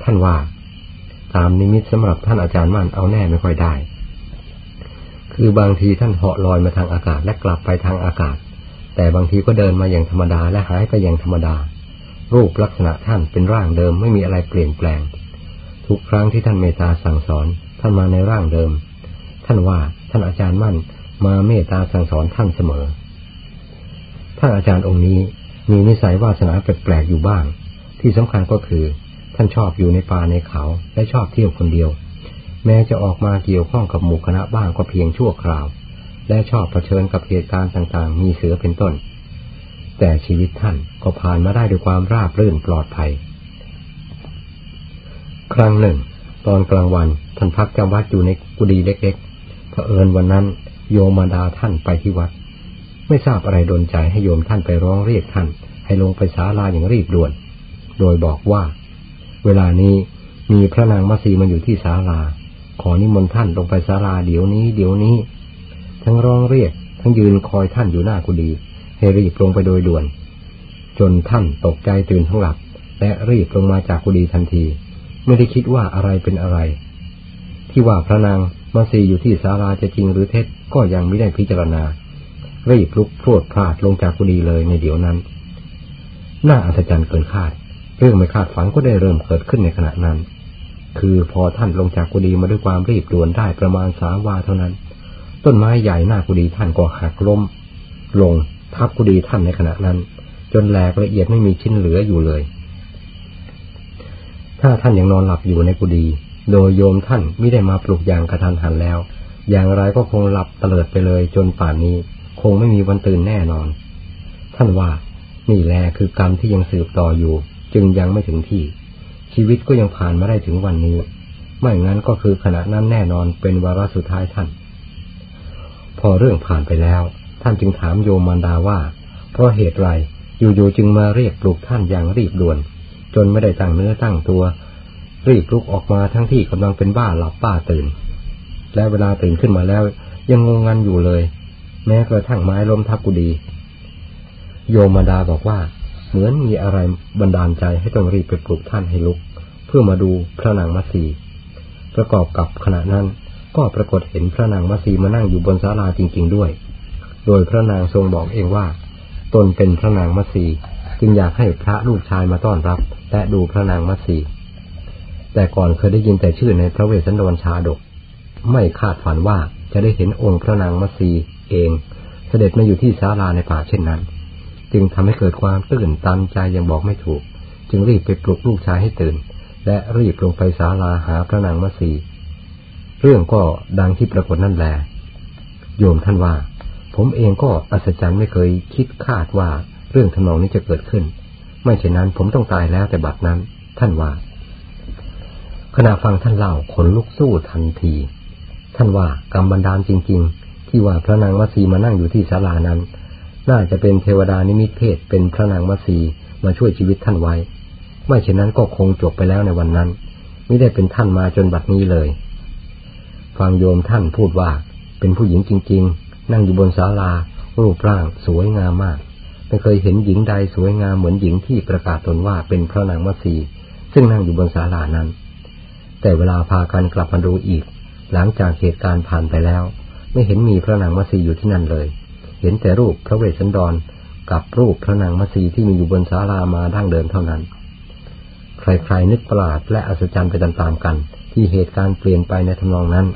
ท่านว่า ตามนิมิตสำหรับท่านอาจารย์มั่นเอาแน่ไม่ค่อยได้ คือบางทีท่านเหาะลอยมาทางอากาศและกลับไปทางอากาศ แต่บางทีก็เดินมาอย่างธรรมดาและหายไปอย่างธรรมดา รูปลักษณะท่านเป็นร่างเดิมไม่มีอะไรเปลี่ยนแปลง ทุกครั้งที่ท่านเมตตาสั่งสอนท่านมาในร่างเดิม ท่านว่าท่านอาจารย์มั่นมาเมตตาสั่งสอนท่านเสมอ ท่านอาจารย์องค์นี้มีนิสัยวาสนาแปลกๆอยู่บ้าง ที่สำคัญก็คือ ท่านชอบอยู่ในป่าในเขาและชอบเที่ยวคนเดียว แม้จะออกมาเกี่ยวข้องกับหมู่คณะบ้างก็เพียงชั่วคราว และชอบเผชิญกับเหตุการณ์ต่างๆ มีเสือเป็นต้น แต่ชีวิตท่านก็ผ่านมาได้ด้วยความราบรื่นปลอดภัย ครั้งหนึ่ง ตอนกลางวันท่านพักจำวัดอยู่ในกุฏิเล็กๆเผอิญวันนั้น โยมมาดาท่านไปที่วัด ไม่ทราบอะไรดนใจให้โยมท่านไปร้องเรียกท่าน ให้ลงไปศาลาอย่างรีบด่วน โดยบอกว่า เวลานี้มีพระนางมัสีมาอยู่ที่ศาลา ขอนิมนต์ท่านลงไปศาลาเดี๋ยวนี้ เดี๋ยวนี้ ทั้งร้องเรียก ทั้งยืนคอยท่านอยู่หน้ากุฏิให้รีบลงไปโดยด่วน จนท่านตกใจตื่นทั้งหลับ และรีบลงมาจากกุฏิทันที ไม่ได้คิดว่าอะไรเป็นอะไร ที่ว่าพระนางมัสีอยู่ที่ศาลาจะจริงหรือเท็จก็ยังไม่ได้พิจารณา รีบลุกพรวดพลาดลงจากกุฏิเลยในเดี๋ยวนั้น น่าอัศจรรย์เกินคาด เรื่องไม่คาดฝันก็ได้เริ่มเกิดขึ้นในขณะนั้น คือพอท่านลงจากกุฏิมาด้วยความรีบด่วนได้ประมาณสามวาเท่านั้น ต้นไม้ใหญ่หน้ากุฏิท่านก็หักล้ม ลงทับกุฏิท่านในขณะนั้น จนแหลกละเอียดไม่มีชิ้นเหลืออยู่เลย ถ้าท่านยังนอนหลับอยู่ในกุฏิโดยโยมท่านไม่ได้มาปลุกอย่างกระทันหันแล้ว อย่างไรก็คงหลับเตลิดไปเลยจนป่านนี้ คงไม่มีวันตื่นแน่นอน ท่านว่านี่แหละคือกรรมที่ยังสืบต่ออยู่ จึงยังไม่ถึงที่ ชีวิตก็ยังผ่านมาได้ถึงวันนี้ ไม่งั้นก็คือขณะนั้นแน่นอนเป็นวาระสุดท้ายท่าน พอเรื่องผ่านไปแล้ว ท่านจึงถามโยมมารดาว่า เพราะเหตุไรอยู่ๆจึงมาเรียกปลุกท่านอย่างรีบด่วน จนไม่ได้ตั้งเนื้อตั้งตัว รีบลุกออกมาทั้งที่กำลังเป็นบ้าหลับป้าตื่น และเวลาตื่นขึ้นมาแล้ว ยังงงงันอยู่เลย แม้กระทั่งไม้ล้มทับกุดีโยมดาบอกว่าเหมือนมีอะไรบันดาลใจให้ต้องรีบไปปลุกท่านให้ลุก เพื่อมาดูพระนางมัสีประกอบกับขณะนั้นก็ปรากฏเห็นพระนางมัสีมานั่งอยู่บนศาลาจริง ๆ ด้วย โดยพระนางทรงบอกเองว่า ตนเป็นพระนางมัสีจึงอยากให้พระลูกชายมาต้อนรับ และดูพระนางมัสีแต่ก่อนเคยได้ยินแต่ชื่อในพระเวสสันดรชาดก ไม่คาดฝันว่าจะได้เห็นองค์พระนางมัสีเอง เสด็จมาอยู่ที่ศาลาในป่าเช่นนั้น จึงทำให้เกิดความตื่นตันใจยังบอกไม่ถูก จึงรีบไปปลุกลูกชายให้ตื่น และรีบลงไปศาลาหาพระนางมัสีเรื่องก็ดังที่ปรากฏนั่นแหละโยมท่านว่า ผมเองก็อัศจรรย์ไม่เคยคิดคาดว่าเรื่องทนองนี้จะเกิดขึ้น ไม่เช่นนั้นผมต้องตายแล้วแต่บัดนั้น ท่านว่า ขณะฟังท่านเล่าขนลุกสู้ทันที ท่านว่ากรรมบันดาลจริง ๆ ที่ว่าพระนางมัสีมานั่งอยู่ที่ศาลานั้น น่าจะเป็นเทวดานิมิตเพศเป็นพระนางมัสีมาช่วยชีวิตท่านไว้ ไม่เช่นนั้นก็คงจบไปแล้วในวันนั้น ไม่ได้เป็นท่านมาจนบัดนี้เลย ฟังโยมท่านพูดว่าเป็นผู้หญิงจริง ๆ นั่งอยู่บนศาลา รูปร่าง สวยงามมากไม่เคยเห็นหญิงใดสวยงามเหมือนหญิงที่ประกาศตนว่าเป็นพระนางมัสีซึ่งนั่งอยู่บนศาลานั้น แต่เวลาพากันกลับมาดูอีก หลังจากเหตุการณ์ผ่านไปแล้ว ไม่เห็นมีพระนางมัสีอยู่ที่นั่นเลย เห็นแต่รูปพระเวสสันดรกับรูปพระนางมัสีที่มีอยู่บนศาลามาดั้งเดิมเท่านั้น ใครๆนึกประหลาดและอัศจรรย์ไปตามๆกัน ที่เหตุการณ์เปลี่ยนไปในทำนองนั้น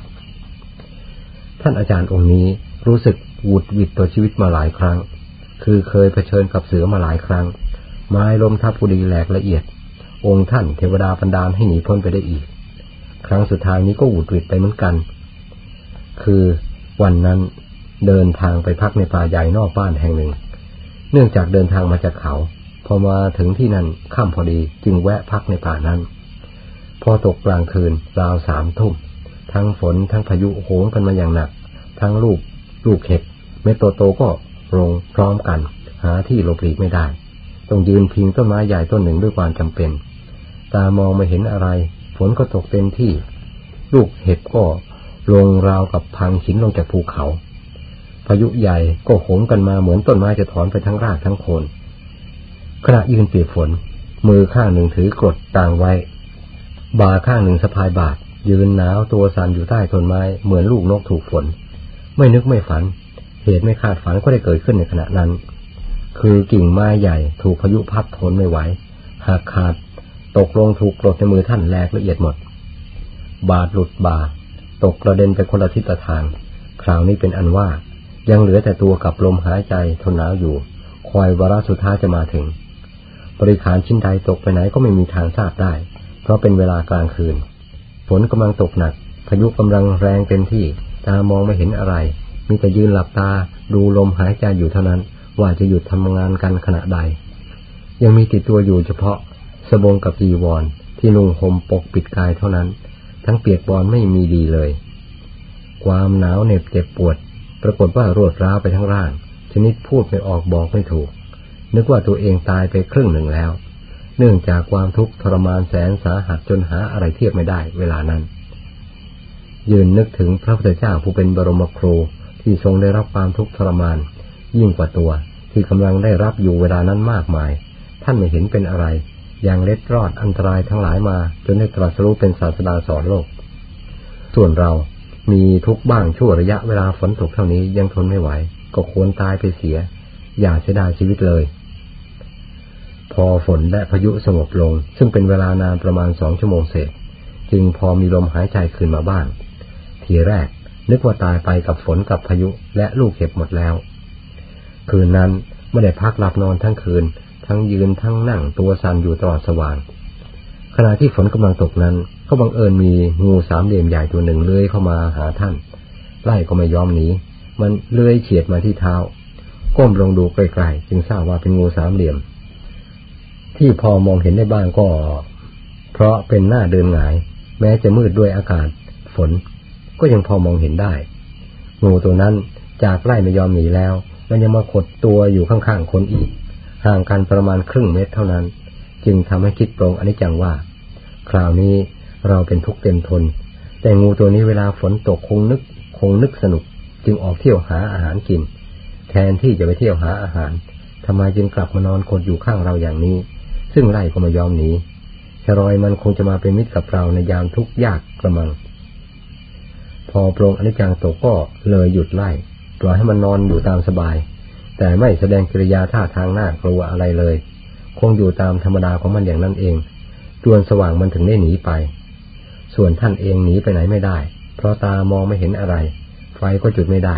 ท่านอาจารย์องค์นี้รู้สึกวูดวิดต่อชีวิตมาหลายครั้ง คือเคยเผชิญกับเสือมาหลายครั้ง ไม้ลมทับปุดีแหลกละเอียด องค์ท่านเทวดาบันดาลให้หนีพ้นไปได้อีก ครั้งสุดท้ายนี้ก็วูดวิดไปเหมือนกัน คือวันนั้นเดินทางไปพักในป่าใหญ่นอกบ้านแห่งหนึ่ง เนื่องจากเดินทางมาจากเขา อมาถึงที่นั่นค่ำพอดีจึงแวะพักในป่านั้น พอตกกลางคืนราวสามทุ่มทั้งฝนทั้งพายุโหมกันมาอย่างหนัก ทั้งลูกลูกเห็บเม็ดโตๆก็ลงพร้อมกัน หาที่หลบหลีกไม่ได้ ต้องยืนพิงต้นไม้ใหญ่ต้นหนึ่งด้วยความจำเป็น ตามองไม่เห็นอะไร ฝนก็ตกเต็มที่ ลูกเห็บก็ลงราวกับพังหินลงจากภูเขา พายุใหญ่ก็โหมกันมาเหมือนต้นไม้จะถอนไปทั้งรากทั้งโคน ขณะยืนเปียกฝน มือข้างหนึ่งถือกรดต่างไว้ บาข้างหนึ่งสะพายบาดยืนหนาวตัวสั่นอยู่ใต้ต้นไม้เหมือนลูกนกถูกฝน ไม่นึกไม่ฝัน เหตุไม่คาดฝันก็ได้เกิดขึ้นในขณะนั้น คือกิ่งไม้ใหญ่ถูกพายุพัดทนไม่ไหวหากขาด ตกลงถูกกรดในมือท่านแหลกละเอียดหมด บาดหลุดบาตกกระเด็นไปคนละทิศทาง คราวนี้เป็นอันว่ายังเหลือแต่ตัวกับลมหายใจทนหนาวอยู่ คอยวาระสุดท้ายจะมาถึง บริขารชิ้นใดตกไปไหนก็ไม่มีทางทราบได้ เพราะเป็นเวลากลางคืน ฝนกำลังตกหนัก พายุกำลังแรงเต็มที่ ตามองไม่เห็นอะไร มีแต่ยืนหลับตา ดูลมหายใจอยู่เท่านั้น ว่าจะหยุดทำงานกันขณะใด ยังมีติดตัวอยู่เฉพาะสบงกับจีวร ที่นุ่งห่มปกปิดกายเท่านั้น ทั้งเปียกบอลไม่มีดีเลย ความหนาวเหน็บเจ็บปวด ปรากฏว่ารวดร้าวไปทั้งร่าง ชนิดพูดไม่ออกบอกไม่ถูก นึกว่าตัวเองตายไปครึ่งหนึ่งแล้ว เนื่องจากความทุกข์ทรมานแสนสาหัสจนหาอะไรเทียบไม่ได้เวลานั้น ยืนนึกถึงพระพุทธเจ้าผู้เป็นบรมครูที่ทรงได้รับความทุกข์ทรมาน ยิ่งกว่าตัวที่กำลังได้รับอยู่เวลานั้นมากมาย ท่านไม่เห็นเป็นอะไร อยังเล็ดรอดอันตรายทั้งหลายมา จนได้ตรัสรู้เป็นศาสดาสอนโลก ส่วนเรามีทุกบ้างชั่วระยะเวลาฝนตกเท่านี้ยังทนไม่ไหว ก็ควรตายไปเสีย อย่าเสียดายชีวิตเลย พอฝนและพายุสงบลง ซึ่งเป็นเวลานานประมาณสองชั่วโมงเศษ จึงพอมีลมหายใจคืนมาบ้าง ทีแรกนึกว่าตายไปกับฝนกับพายุและลูกเห็บหมดแล้ว คืนนั้นไม่ได้พักหลับนอนทั้งคืน ทั้งยืนทั้งนั่งตัวสั่นอยู่ตลอดสว่าง ขณะที่ฝนกำลังตกนั้น ก็บังเอิญมีงูสามเหลี่ยมใหญ่ตัวหนึ่งเลื้อยเข้ามาหาท่าน ไล่ก็ไม่ยอมหนีมันเลื้อยเฉียดมาที่เท้า ก้มลงดูไกลๆจึงทราบว่าเป็นงูสามเหลี่ยม ที่พอมองเห็นได้บ้างก็ เพราะเป็นหน้าเดินหงาย แม้จะมืดด้วยอากาศ ฝน ก็ยังพอมองเห็นได้ งูตัวนั้นจากไล่ไม่ยอมหนีแล้ว มันยังมาขดตัวอยู่ข้างๆคนอีก ห่างกันประมาณครึ่งเมตรเท่านั้น จึงทำให้คิดตรงอนิจจังว่า คราวนี้เราเป็นทุกข์เต็มทน แต่งูตัวนี้เวลาฝนตกคงนึก คงนึกสนุก จึงออกเที่ยวหาอาหารกิน แทนที่จะไปเที่ยวหาอาหารทำไมจึงกลับมานอนคดอยู่ข้างเราอย่างนี้ ซึ่งไล่ก็ไม่ยอมหนีชรอยมันคงจะมาเป็นมิตรกับเราในยามทุกข์ยากกระมัง พอโปรงอนิจจังตกก็เลยหยุดไล่ปล่อยให้มันนอนอยู่ตามสบาย แต่ไม่แสดงกิริยาท่าทางหน้ากลัวอะไรเลย คงอยู่ตามธรรมดาของมันอย่างนั้นเองจวนสว่างมันถึงได้หนีไป ส่วนท่านเองหนีไปไหนไม่ได้ เพราะตามองไม่เห็นอะไร ไฟก็จุดไม่ได้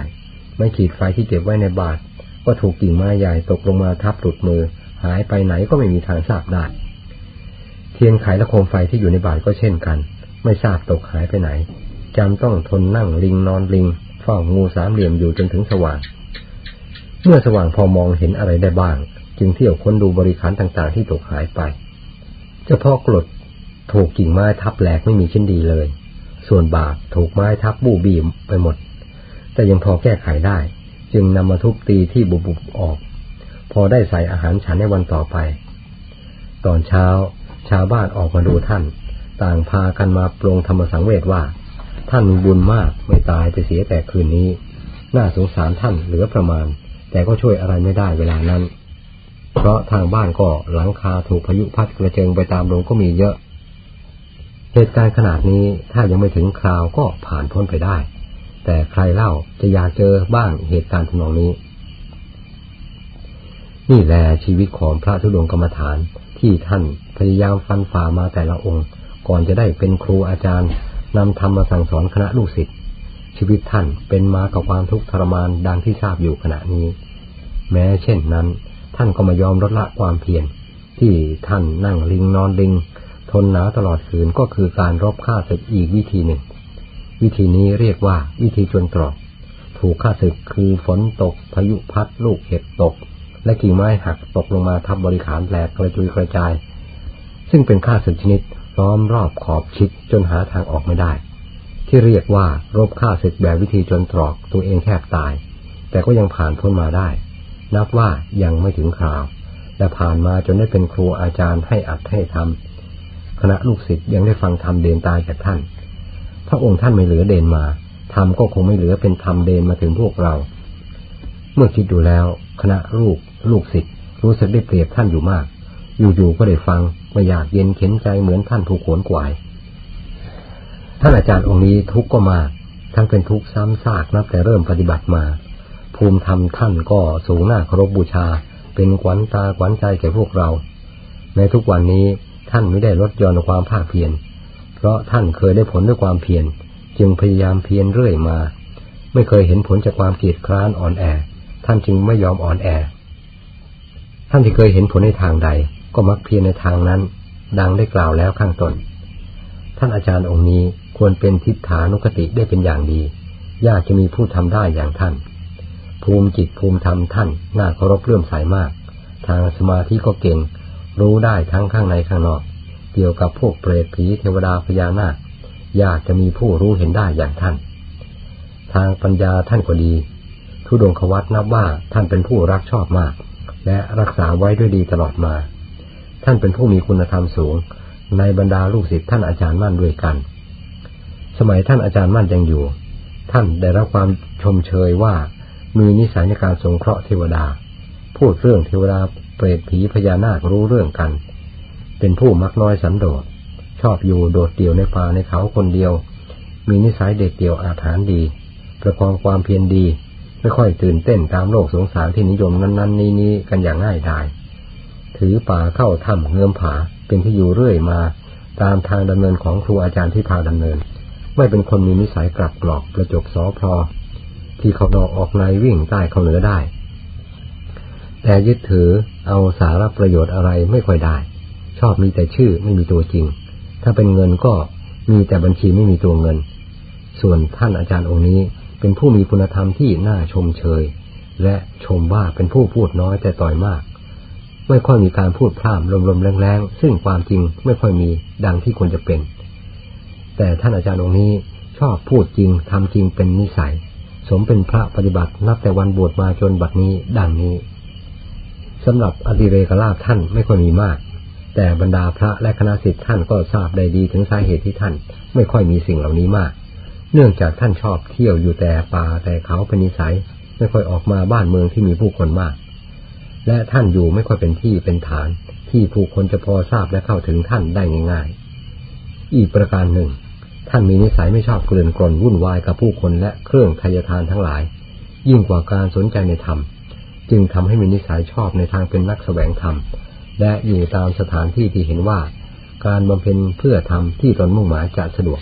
ไม่ขีดไฟที่เก็บไว้ในบาทก็ถูกกิ่งไม้ใหญ่ตกลงมาทับหลุดมือ หายไปไหนก็ไม่มีทางทราบได้ เทียนไขและโคมไฟที่อยู่ในบาทก็เช่นกัน ไม่ทราบตกหายไปไหนจำต้องทนนั่งลิงนอนลิงเฝ้างูสามเหลี่ยมอยู่จนถึงสว่าง เมื่อสว่างพอมองเห็นอะไรได้บ้าง จึงเที่ยวค้นดูบริขารต่างๆ ที่ตกหายไป เฉพาะกรดถูกกิ่งไม้ทับแหลกไม่มีชิ้นดีเลย ส่วนบาทถูกไม้ทับบูบีมไปหมด แต่ยังพอแก้ไขได้ จึงนำมาทุบตีที่บุบๆออก พอได้ใส่อาหารฉันในวันต่อไป ตอนเช้า ชาวบ้านออกมาดูท่าน ต่างพากันมาปรงธรรมสังเวชว่า ท่านมีบุญมากไม่ตายไปเสียแต่คืนนี้ น่าสงสารท่านเหลือประมาณ แต่ก็ช่วยอะไรไม่ได้เวลานั้น เพราะทางบ้านก็หลังคาถูกพายุพัดกระเจิงไปตามลมก็มีเยอะ เหตุการณ์ขนาดนี้ถ้ายังไม่ถึงคราวก็ผ่านพ้นไปได้ แต่ใครเล่าจะอยากเจอบ้างเหตุการณ์ทำนองนี้ นี่แหละชีวิตของพระธุดงกรรมฐานที่ท่านพยายามฟันฝ่ามาแต่ละองค์ ก่อนจะได้เป็นครูอาจารย์นำธรรมมาสั่งสอนคณะลูกศิษย์ชีวิตท่านเป็นมากับความทุกข์ทรมานดังที่ทราบอยู่ขณะนี้ แม้เช่นนั้น ท่านก็มายอมลดละความเพียรที่ท่านนั่งลิงนอนลิง ทนหนาวตลอดคืนก็คือการรบฆ่าศึกอีกวิธีหนึ่ง วิธีนี้เรียกว่าวิธีจนตรอกถูกฆ่าศึกคือฝนตกพายุพัดลูกเห็บตก และกิ่งไม้หักตกลงมาทับบริขารแหลกกระจุยกระจาย ซึ่งเป็นฆ่าศึกชนิดล้อมรอบขอบชิดจนหาทางออกไม่ได้ ที่เรียกว่ารบฆ่าศึกแบบวิธีจนตรอกตัวเองแทบตาย แต่ก็ยังผ่านพ้นมาได้ นับว่ายังไม่ถึงคราว และผ่านมาจนได้เป็นครูอาจารย์ให้อัดให้ทำคณะลูกศิษย์ยังได้ฟังธรรมเดนตายจากท่าน พระองค์ท่านไม่เหลือเดนมาธรรมก็คงไม่เหลือเป็นธรรมเดนมาถึงพวกเรา เมื่อคิดดูแล้ว คณะลูกลูกศิษย์รู้สึกได้เปรียบท่านอยู่มาก อยู่ๆก็ได้ฟังไม่อยากเย็นเข็นใจเหมือนท่านถูกขนกวาย ท่านอาจารย์องค์นี้ทุกข์ก็มาก ทั้งเป็นทุกข์ซ้ำซากนับแต่เริ่มปฏิบัติมา ภูมิธรรมท่านก็สูงหน้าเคารพบบูชา เป็นขวัญตาขวัญใจแก่พวกเรา ในทุกวันนี้ท่านไม่ได้ลดย่อนความภาคเพียร เพราะท่านเคยได้ผลด้วยความเพียร จึงพยายามเพียรเรื่อยมา ไม่เคยเห็นผลจากความเกียจคร้านอ่อนแอ ท่านจึงไม่ยอมอ่อนแอ ท่านที่เคยเห็นผลในทางใด ก็มักเพียรในทางนั้น ดังได้กล่าวแล้วข้างต้น ท่านอาจารย์องค์นี้ควรเป็นทิฏฐานุกติได้เป็นอย่างดี ยากจะมีผู้ทำได้อย่างท่าน ภูมิจิตภูมิธรรมท่านน่าเคารพเลื่อมใสามาก ทางสมาธิก็เก่ง รู้ได้ทั้งข้างในข้างนอก เกี่ยวกับพวกเปรตผีเทวดาพญานาค ยากจะมีผู้รู้เห็นได้อย่างท่าน ทางปัญญาท่านก็ดี ทุดงควัตนับว่าท่านเป็นผู้รักชอบมาก และรักษาไว้ด้วยดีตลอดมา ท่านเป็นผู้มีคุณธรรมสูง ในบรรดาลูกศิษย์ท่านอาจารย์มั่นด้วยกัน สมัยท่านอาจารย์มั่นยังอยู่ ท่านได้รับความชมเชยว่ามีนิสัยในการสงเคราะห์เทวดา พูดเรื่องเทวดาเปรตผีพญานาครู้เรื่องกัน เป็นผู้มักน้อยสันโดษชอบอยู่โดดเดี่ยวในป่าในเขาคนเดียว มีนิสัยเด็ดเดี่ยวอาถรรพ์ดี ประคองความเพียรดี ไม่ค่อยตื่นเต้นตามโลกสงสารที่นิยมนั้น ๆ นี้ๆกันอย่างง่ายดาย ถือป่าเข้าถ้ำเงื้อมผาเป็นที่อยู่เรื่อยมา ตามทางดำเนินของครูอาจารย์ที่พาดำเนิน ไม่เป็นคนมีนิสัยกลับกรอกประจบสอพอที่เขานอกออกในวิ่งใต้เขาเหนือได้ แต่ยึดถือเอาสาระประโยชน์อะไรไม่ค่อยได้ ชอบมีแต่ชื่อไม่มีตัวจริง ถ้าเป็นเงินก็มีแต่บัญชีไม่มีตัวเงิน ส่วนท่านอาจารย์องค์นี้ เป็นผู้มีคุณธรรมที่น่าชมเชย และชมว่าเป็นผู้พูดน้อยแต่ต่อยมาก ไม่ค่อยมีการพูดพร่ำลมๆแรงๆ ซึ่งความจริงไม่ค่อยมีดังที่ควรจะเป็น แต่ท่านอาจารย์องค์นี้ชอบพูดจริงทำจริงเป็นนิสัย สมเป็นพระปฏิบัตินับแต่วันบวชมาจนบัดนี้ดังนี้สำหรับอดิเรกลาภท่านไม่ค่อยมีมาก แต่บรรดาพระและคณะสิทธิ์ท่านก็ทราบได้ดีถึงสาเหตุที่ท่าน ไม่ค่อยมีสิ่งเหล่านี้มาก เนื่องจากท่านชอบเที่ยวอยู่แต่ป่าแต่เขาเป็นนิสัย ไม่ค่อยออกมาบ้านเมืองที่มีผู้คนมาก และท่านอยู่ไม่ค่อยเป็นที่เป็นฐาน ที่ผู้คนจะพอทราบและเข้าถึงท่านได้ง่าย ๆ อีกประการหนึ่ง ท่านมีนิสัยไม่ชอบเกลื่อนกลนวุ่นวายกับผู้คนและเครื่องทยทานทั้งหลาย ยิ่งกว่าการสนใจในธรรม จึงทำให้มีนิสัยชอบในทางเป็นนักแสวงธรรม และอยู่ตามสถานที่ที่เห็นว่า การบำเพ็ญเพื่อทำที่ตนมุ่งหมายจะสะดวก